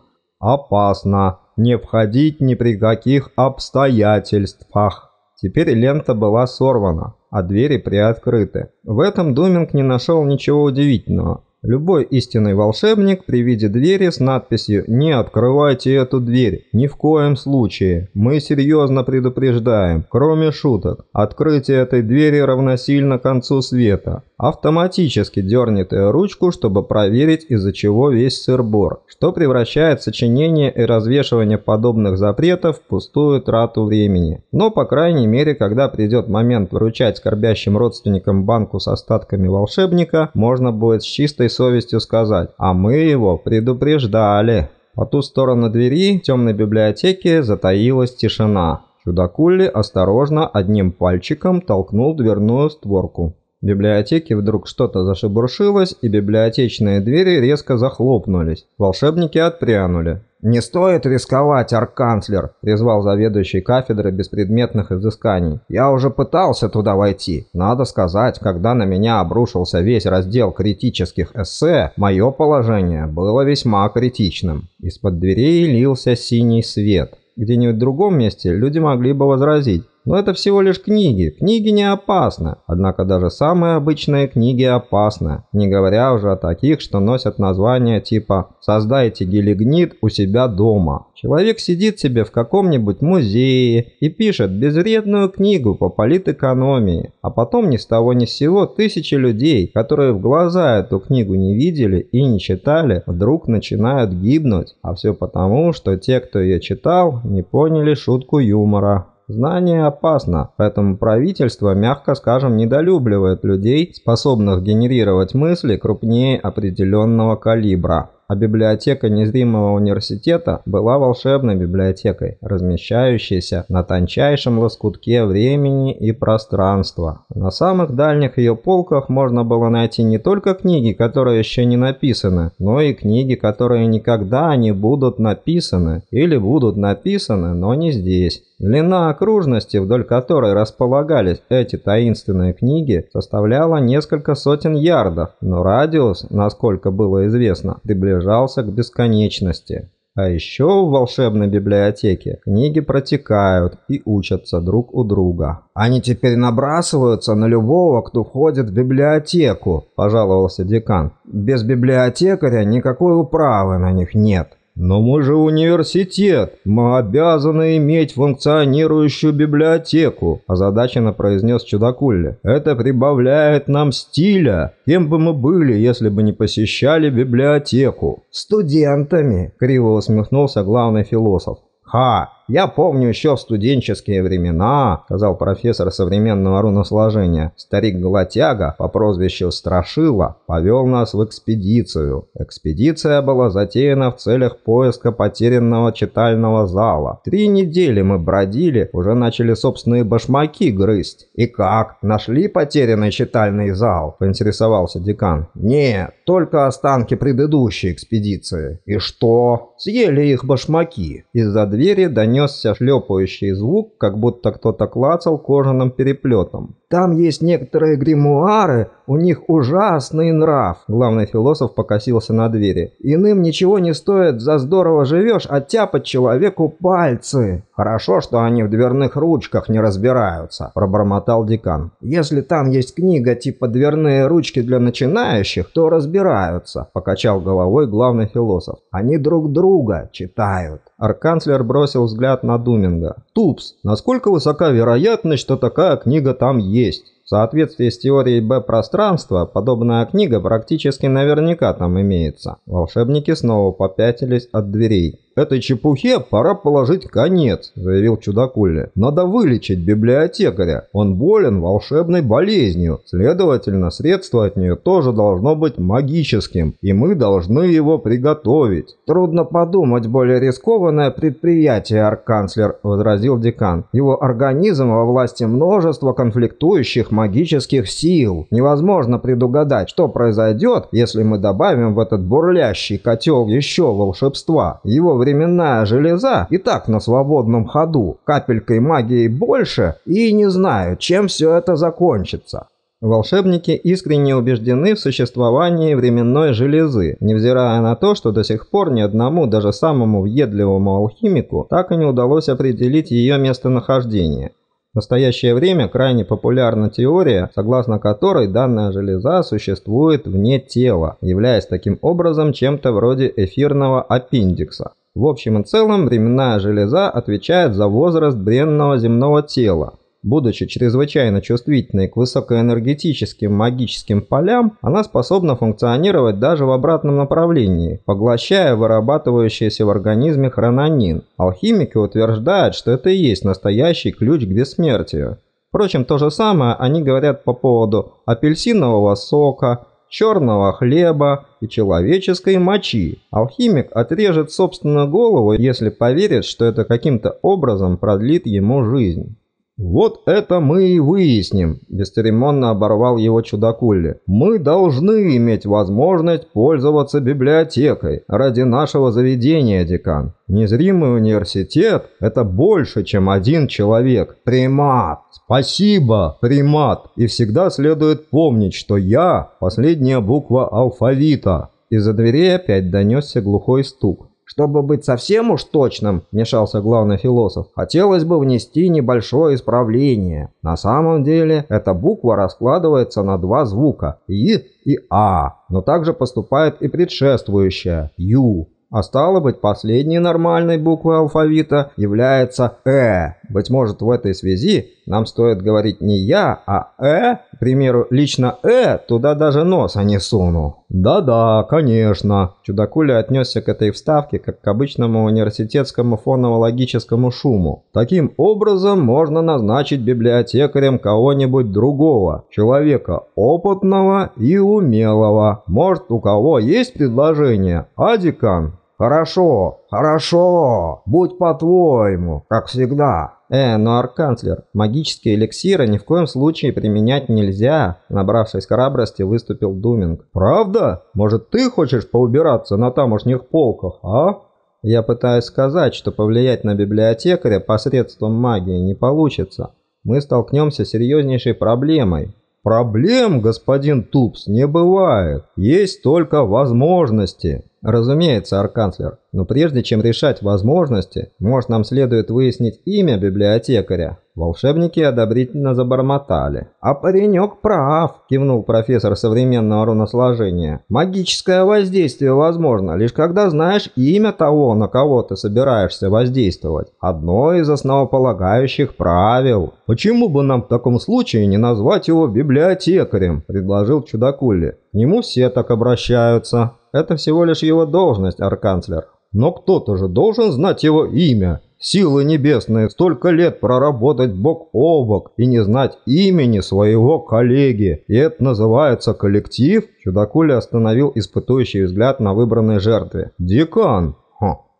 «Опасно! Не входить ни при каких обстоятельствах!» Теперь лента была сорвана, а двери приоткрыты. В этом Думинг не нашел ничего удивительного. Любой истинный волшебник при виде двери с надписью «Не открывайте эту дверь, ни в коем случае, мы серьезно предупреждаем, кроме шуток, открытие этой двери равносильно концу света», автоматически дернет ее ручку, чтобы проверить, из-за чего весь сыр-бор, что превращает сочинение и развешивание подобных запретов в пустую трату времени. Но, по крайней мере, когда придет момент вручать скорбящим родственникам банку с остатками волшебника, можно будет с чистой совестью сказать «А мы его предупреждали». По ту сторону двери темной библиотеке затаилась тишина. Чудакулли осторожно одним пальчиком толкнул дверную створку. В библиотеке вдруг что-то зашебуршилось, и библиотечные двери резко захлопнулись. Волшебники отпрянули. «Не стоит рисковать, арканцлер!» – призвал заведующий кафедрой беспредметных изысканий. «Я уже пытался туда войти. Надо сказать, когда на меня обрушился весь раздел критических эссе, мое положение было весьма критичным. Из-под дверей лился синий свет. Где-нибудь в другом месте люди могли бы возразить. Но это всего лишь книги. Книги не опасны. Однако даже самые обычные книги опасны. Не говоря уже о таких, что носят названия типа «Создайте гелигнит у себя дома». Человек сидит себе в каком-нибудь музее и пишет безвредную книгу по политэкономии. А потом ни с того ни с сего тысячи людей, которые в глаза эту книгу не видели и не читали, вдруг начинают гибнуть. А все потому, что те, кто ее читал, не поняли шутку юмора. Знание опасно, поэтому правительство, мягко скажем, недолюбливает людей, способных генерировать мысли крупнее определенного калибра а библиотека незримого университета была волшебной библиотекой, размещающейся на тончайшем лоскутке времени и пространства. На самых дальних ее полках можно было найти не только книги, которые еще не написаны, но и книги, которые никогда не будут написаны или будут написаны, но не здесь. Длина окружности, вдоль которой располагались эти таинственные книги, составляла несколько сотен ярдов, но радиус, насколько было известно, приближался к бесконечности. А еще в волшебной библиотеке книги протекают и учатся друг у друга. «Они теперь набрасываются на любого, кто входит в библиотеку», – пожаловался декан. «Без библиотекаря никакой управы на них нет». «Но мы же университет, мы обязаны иметь функционирующую библиотеку», озадаченно произнес Чудакулли. «Это прибавляет нам стиля. Кем бы мы были, если бы не посещали библиотеку?» «Студентами», — криво усмехнулся главный философ. «Ха! Я помню еще в студенческие времена, сказал профессор современного руносложения, старик Галатяга по прозвищу Страшила повел нас в экспедицию. Экспедиция была затеяна в целях поиска потерянного читального зала. Три недели мы бродили, уже начали собственные башмаки грызть. И как? Нашли потерянный читальный зал? Поинтересовался декан. Нет, только останки предыдущей экспедиции. И что? Съели их башмаки. Из-за двери донесся шлепающий звук, как будто кто-то клацал кожаным переплетом. Там есть некоторые гримуары, у них ужасный нрав. Главный философ покосился на двери. Иным ничего не стоит, за здорово живешь, оттяпать человеку пальцы. Хорошо, что они в дверных ручках не разбираются, пробормотал декан. Если там есть книга типа «Дверные ручки для начинающих», то разбираются, покачал головой главный философ. Они друг друга читают. Арканцлер бросил взгляд на Думинга. «Тупс, насколько высока вероятность, что такая книга там есть?» В соответствии с теорией Б-пространства, подобная книга практически наверняка там имеется. Волшебники снова попятились от дверей. «Этой чепухе пора положить конец», – заявил чудакуля. «Надо вылечить библиотекаря. Он болен волшебной болезнью. Следовательно, средство от нее тоже должно быть магическим, и мы должны его приготовить». «Трудно подумать более рискованное предприятие, арканцлер», – возразил декан. «Его организм во власти множества конфликтующих магических сил. Невозможно предугадать, что произойдет, если мы добавим в этот бурлящий котел еще волшебства. Его временная железа и так на свободном ходу, капелькой магии больше, и не знаю, чем все это закончится. Волшебники искренне убеждены в существовании временной железы, невзирая на то, что до сих пор ни одному, даже самому въедливому алхимику, так и не удалось определить ее местонахождение. В настоящее время крайне популярна теория, согласно которой данная железа существует вне тела, являясь таким образом чем-то вроде эфирного аппендикса. В общем и целом, временная железа отвечает за возраст бренного земного тела. Будучи чрезвычайно чувствительной к высокоэнергетическим магическим полям, она способна функционировать даже в обратном направлении, поглощая вырабатывающийся в организме хрононин. Алхимики утверждают, что это и есть настоящий ключ к бессмертию. Впрочем, то же самое они говорят по поводу апельсинового сока, черного хлеба и человеческой мочи. Алхимик отрежет собственную голову, если поверит, что это каким-то образом продлит ему жизнь. «Вот это мы и выясним», – бесцеремонно оборвал его чудакулли. «Мы должны иметь возможность пользоваться библиотекой ради нашего заведения, декан. Незримый университет – это больше, чем один человек. Примат! Спасибо, примат! И всегда следует помнить, что я – последняя буква алфавита». Из-за дверей опять донесся глухой стук. Чтобы быть совсем уж точным, вмешался главный философ, хотелось бы внести небольшое исправление. На самом деле, эта буква раскладывается на два звука – И и А, но также поступает и предшествующая – Ю. А стало быть, последней нормальной буквой алфавита является «э». Быть может, в этой связи нам стоит говорить не «я», а «э». К примеру, лично «э» туда даже носа не суну. «Да-да, конечно». Чудакуля отнесся к этой вставке как к обычному университетскому фонологическому шуму. Таким образом, можно назначить библиотекарем кого-нибудь другого. Человека опытного и умелого. Может, у кого есть предложение? А, декан? «Хорошо, хорошо, будь по-твоему, как всегда». «Э, но, арканцлер, магические эликсиры ни в коем случае применять нельзя», набравшись храбрости, выступил Думинг. «Правда? Может, ты хочешь поубираться на тамошних полках, а?» «Я пытаюсь сказать, что повлиять на библиотекаря посредством магии не получится. Мы столкнемся с серьезнейшей проблемой, Проблем, господин Тупс, не бывает. Есть только возможности. Разумеется, арканцлер. Но прежде чем решать возможности, может нам следует выяснить имя библиотекаря. Волшебники одобрительно забормотали. «А паренек прав», – кивнул профессор современного руносложения. «Магическое воздействие возможно, лишь когда знаешь имя того, на кого ты собираешься воздействовать. Одно из основополагающих правил». «Почему бы нам в таком случае не назвать его библиотекарем?» – предложил чудакули. «К нему все так обращаются. Это всего лишь его должность, арканцлер». «Но кто-то же должен знать его имя», Силы небесные, столько лет проработать бок о бок и не знать имени своего коллеги. И это называется коллектив? Чудакуля остановил испытующий взгляд на выбранной жертве. Декан.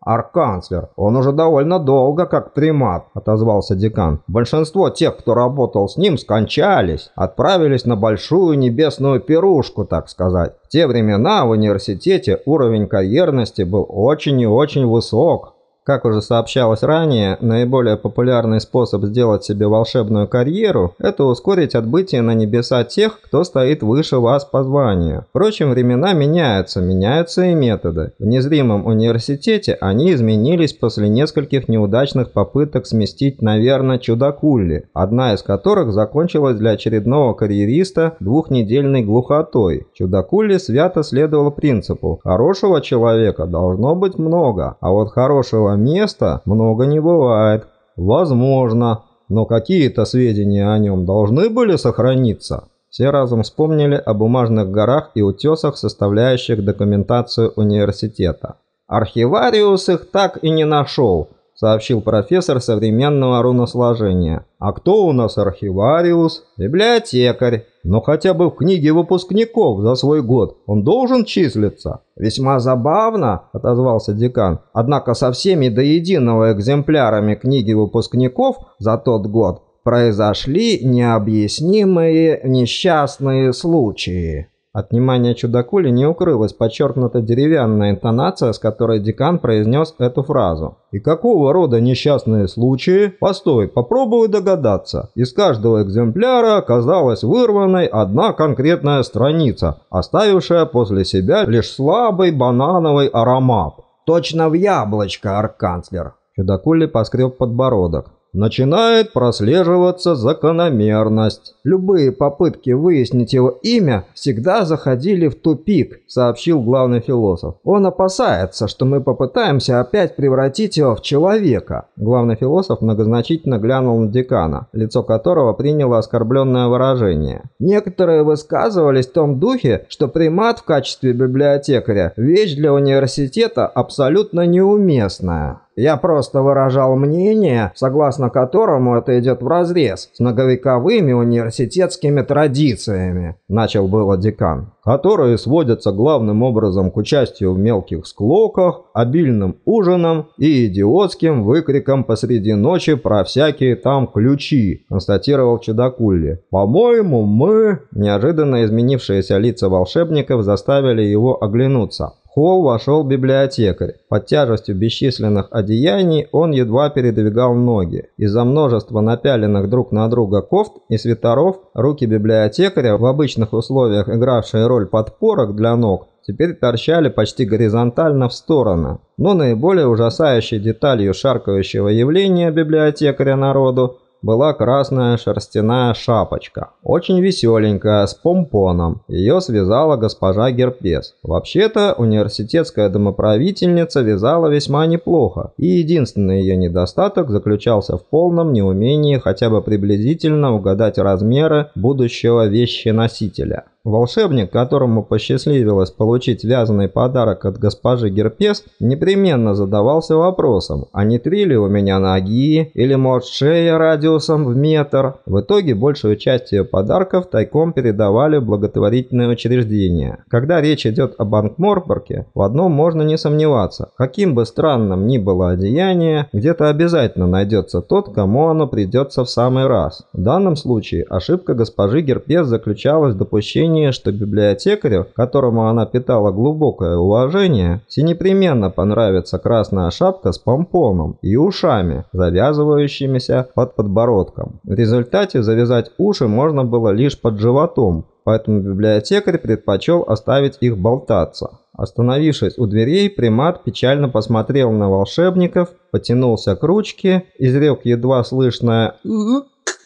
«Арканцлер, он уже довольно долго как примат», – отозвался декан. «Большинство тех, кто работал с ним, скончались, отправились на большую небесную пирушку, так сказать. В те времена в университете уровень карьерности был очень и очень высок, как уже сообщалось ранее, наиболее популярный способ сделать себе волшебную карьеру – это ускорить отбытие на небеса тех, кто стоит выше вас по званию. Впрочем, времена меняются, меняются и методы. В незримом университете они изменились после нескольких неудачных попыток сместить, наверное, чудакулли, одна из которых закончилась для очередного карьериста двухнедельной глухотой. Чудакулли свято следовал принципу «хорошего человека должно быть много, а вот хорошего места много не бывает. Возможно, но какие-то сведения о нем должны были сохраниться. Все разом вспомнили о бумажных горах и утесах, составляющих документацию университета. Архивариус их так и не нашел, сообщил профессор современного руносложения. А кто у нас архивариус? Библиотекарь. Но хотя бы в книге выпускников за свой год он должен числиться. Весьма забавно, отозвался декан. Однако со всеми до единого экземплярами книги выпускников за тот год произошли необъяснимые несчастные случаи. От внимания чудакули не укрылась подчеркнута деревянная интонация, с которой декан произнес эту фразу. «И какого рода несчастные случаи? Постой, попробую догадаться. Из каждого экземпляра оказалась вырванной одна конкретная страница, оставившая после себя лишь слабый банановый аромат». «Точно в яблочко, арканцлер!» Чудакули поскреб подбородок начинает прослеживаться закономерность. Любые попытки выяснить его имя всегда заходили в тупик, сообщил главный философ. Он опасается, что мы попытаемся опять превратить его в человека. Главный философ многозначительно глянул на декана, лицо которого приняло оскорбленное выражение. Некоторые высказывались в том духе, что примат в качестве библиотекаря – вещь для университета абсолютно неуместная. Я просто выражал мнение, согласно которому это идет вразрез с многовековыми университетскими традициями, начал было декан, которые сводятся главным образом к участию в мелких склоках, обильным ужинам и идиотским выкрикам посреди ночи про всякие там ключи, констатировал Чудакулли. По-моему, мы... Неожиданно изменившиеся лица волшебников заставили его оглянуться холл вошел библиотекарь. Под тяжестью бесчисленных одеяний он едва передвигал ноги. Из-за множества напяленных друг на друга кофт и свитеров руки библиотекаря, в обычных условиях игравшие роль подпорок для ног, теперь торчали почти горизонтально в стороны. Но наиболее ужасающей деталью шаркающего явления библиотекаря народу была красная шерстяная шапочка. Очень веселенькая, с помпоном. Ее связала госпожа Герпес. Вообще-то, университетская домоправительница вязала весьма неплохо. И единственный ее недостаток заключался в полном неумении хотя бы приблизительно угадать размеры будущего вещеносителя. Волшебник, которому посчастливилось получить вязаный подарок от госпожи Герпес, непременно задавался вопросом, а не три ли у меня ноги, или может шея радиусом в метр. В итоге большую часть ее подарков тайком передавали в благотворительные учреждения. Когда речь идет о Банкморпорке, в одном можно не сомневаться. Каким бы странным ни было одеяние, где-то обязательно найдется тот, кому оно придется в самый раз. В данном случае ошибка госпожи Герпес заключалась в допущении мнение, что библиотекарю, которому она питала глубокое уважение, все непременно понравится красная шапка с помпоном и ушами, завязывающимися под подбородком. В результате завязать уши можно было лишь под животом, поэтому библиотекарь предпочел оставить их болтаться. Остановившись у дверей, примат печально посмотрел на волшебников, потянулся к ручке, изрек едва слышное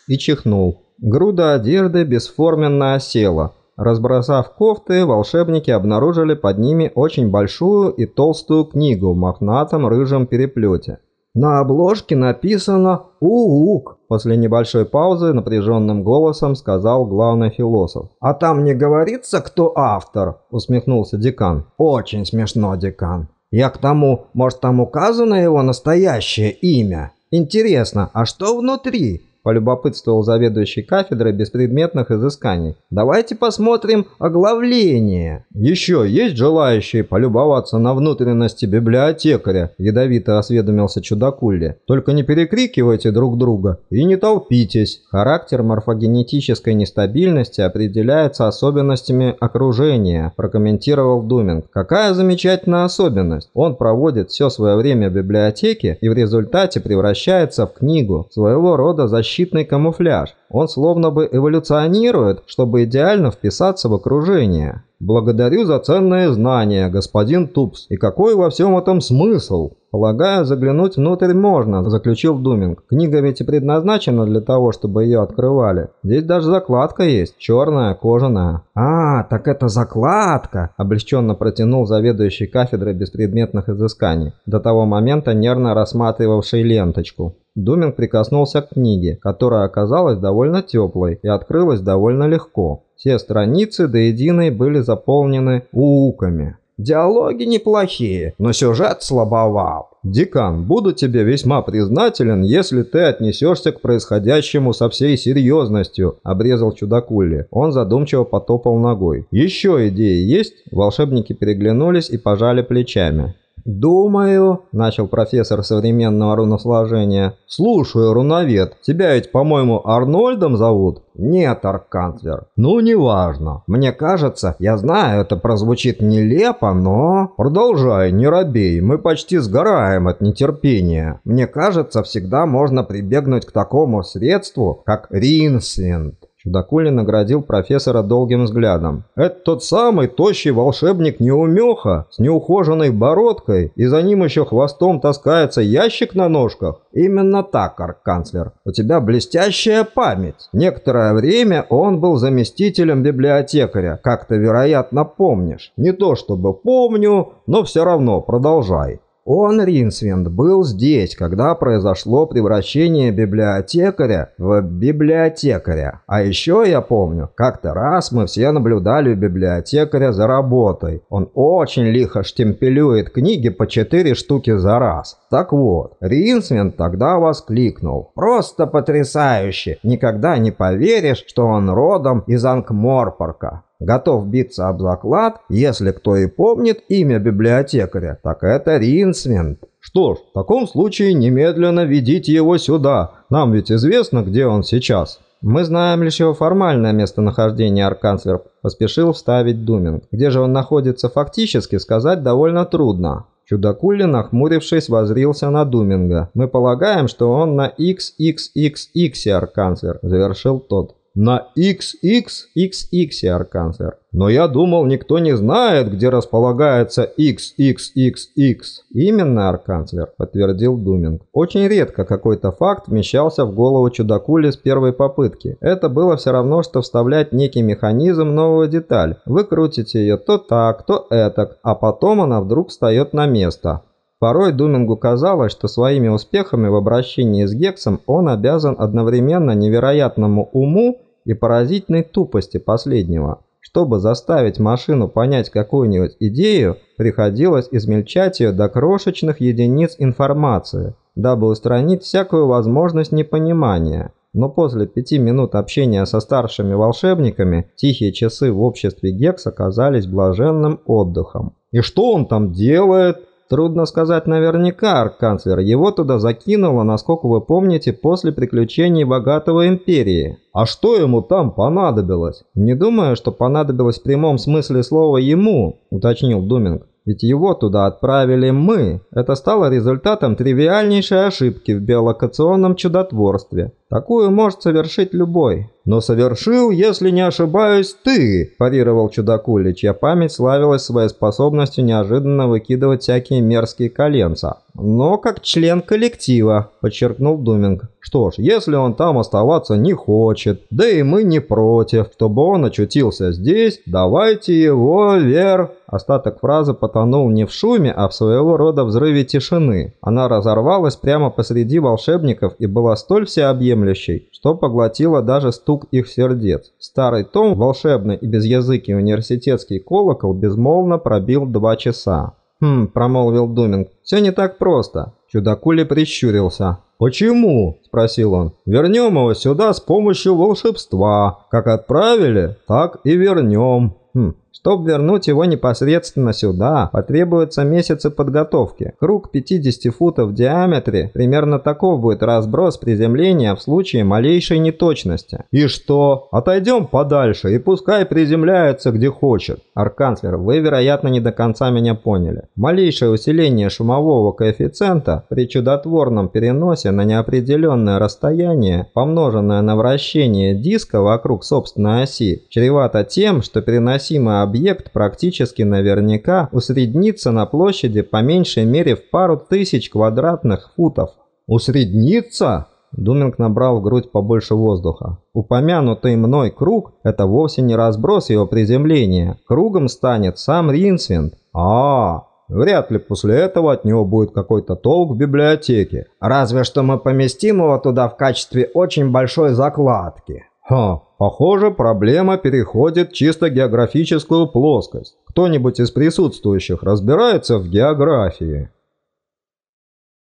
и чихнул. Груда одежды бесформенно осела, Разбросав кофты, волшебники обнаружили под ними очень большую и толстую книгу в мохнатом рыжем переплете. На обложке написано «УУК», после небольшой паузы напряженным голосом сказал главный философ. «А там не говорится, кто автор?» – усмехнулся декан. «Очень смешно, декан. Я к тому, может там указано его настоящее имя? Интересно, а что внутри? Полюбопытствовал заведующий кафедрой беспредметных изысканий. «Давайте посмотрим оглавление». «Еще есть желающие полюбоваться на внутренности библиотекаря?» Ядовито осведомился чудакулли. «Только не перекрикивайте друг друга и не толпитесь». Характер морфогенетической нестабильности определяется особенностями окружения, прокомментировал Думинг. «Какая замечательная особенность! Он проводит все свое время в библиотеке и в результате превращается в книгу, своего рода защиту защитный камуфляж. Он словно бы эволюционирует, чтобы идеально вписаться в окружение. Благодарю за ценные знания, господин Тупс. И какой во всем этом смысл? Полагаю, заглянуть внутрь можно, заключил Думинг. Книга ведь и предназначена для того, чтобы ее открывали. Здесь даже закладка есть, черная, кожаная. А, так это закладка, облегченно протянул заведующий кафедрой беспредметных изысканий, до того момента нервно рассматривавший ленточку. Думинг прикоснулся к книге, которая оказалась довольно теплой и открылась довольно легко. Все страницы до единой были заполнены ууками. Диалоги неплохие, но сюжет слабоват. Декан, буду тебе весьма признателен, если ты отнесешься к происходящему со всей серьезностью, обрезал чудакулли. Он задумчиво потопал ногой. Еще идеи есть? Волшебники переглянулись и пожали плечами. «Думаю», – начал профессор современного руносложения. «Слушаю, руновед, тебя ведь, по-моему, Арнольдом зовут?» «Нет, арканцлер». «Ну, неважно. Мне кажется, я знаю, это прозвучит нелепо, но...» «Продолжай, не робей, мы почти сгораем от нетерпения. Мне кажется, всегда можно прибегнуть к такому средству, как ринсвинд. Чудакули наградил профессора долгим взглядом. «Это тот самый тощий волшебник-неумеха с неухоженной бородкой, и за ним еще хвостом таскается ящик на ножках?» «Именно так, арканцлер. У тебя блестящая память. Некоторое время он был заместителем библиотекаря, как ты, вероятно, помнишь. Не то чтобы помню, но все равно продолжай». Он, Ринсвинд, был здесь, когда произошло превращение библиотекаря в библиотекаря. А еще я помню, как-то раз мы все наблюдали библиотекаря за работой. Он очень лихо штемпелюет книги по четыре штуки за раз. Так вот, Ринсвинд тогда воскликнул. «Просто потрясающе! Никогда не поверишь, что он родом из Ангморпорка. Готов биться об заклад, если кто и помнит имя библиотекаря, так это Ринсвинд. Что ж, в таком случае немедленно ведите его сюда. Нам ведь известно, где он сейчас. Мы знаем лишь его формальное местонахождение, Арканцлер, поспешил вставить Думинг. Где же он находится фактически, сказать довольно трудно. Чудакули, нахмурившись, возрился на Думинга. «Мы полагаем, что он на XXXX, Арканцлер», – завершил тот на XX Арканцлер. Но я думал, никто не знает, где располагается XXXX. Именно Арканцлер, подтвердил Думинг. Очень редко какой-то факт вмещался в голову чудакули с первой попытки. Это было все равно, что вставлять некий механизм новую деталь. Вы крутите ее то так, то этак, а потом она вдруг встает на место. Порой Думингу казалось, что своими успехами в обращении с Гексом он обязан одновременно невероятному уму и поразительной тупости последнего. Чтобы заставить машину понять какую-нибудь идею, приходилось измельчать ее до крошечных единиц информации, дабы устранить всякую возможность непонимания. Но после пяти минут общения со старшими волшебниками, тихие часы в обществе Гекс оказались блаженным отдыхом. «И что он там делает?» Трудно сказать наверняка, арканцлер. Его туда закинуло, насколько вы помните, после приключений богатого империи. А что ему там понадобилось? Не думаю, что понадобилось в прямом смысле слова ему, уточнил Думинг. Ведь его туда отправили мы. Это стало результатом тривиальнейшей ошибки в биолокационном чудотворстве. Такую может совершить любой. Но совершил, если не ошибаюсь, ты, парировал чудакули, чья память славилась своей способностью неожиданно выкидывать всякие мерзкие коленца. Но как член коллектива, подчеркнул Думинг. Что ж, если он там оставаться не хочет, да и мы не против, чтобы он очутился здесь, давайте его вверх. Остаток фразы потонул не в шуме, а в своего рода взрыве тишины. Она разорвалась прямо посреди волшебников и была столь всеобъемлющей, что поглотила даже стук их сердец. Старый том, волшебный и безязыкий университетский колокол безмолвно пробил два часа. «Хм», – промолвил Думинг, – «все не так просто». Чудакули прищурился. «Почему?» – спросил он. «Вернем его сюда с помощью волшебства. Как отправили, так и вернем». Хм, чтобы вернуть его непосредственно сюда, потребуется месяцы подготовки. Круг 50 футов в диаметре, примерно таков будет разброс приземления в случае малейшей неточности. И что? Отойдем подальше и пускай приземляется где хочет. Арканцлер, вы, вероятно, не до конца меня поняли. Малейшее усиление шумового коэффициента при чудотворном переносе на неопределенное расстояние, помноженное на вращение диска вокруг собственной оси, чревато тем, что переносимое объект практически наверняка усреднится на площади по меньшей мере в пару тысяч квадратных футов. Усреднится? Думинг набрал в грудь побольше воздуха. Упомянутый мной круг – это вовсе не разброс его приземления. Кругом станет сам Ринсвинд. А, -а, а Вряд ли после этого от него будет какой-то толк в библиотеке. Разве что мы поместим его туда в качестве очень большой закладки. Ха, похоже, проблема переходит чисто географическую плоскость. Кто-нибудь из присутствующих разбирается в географии?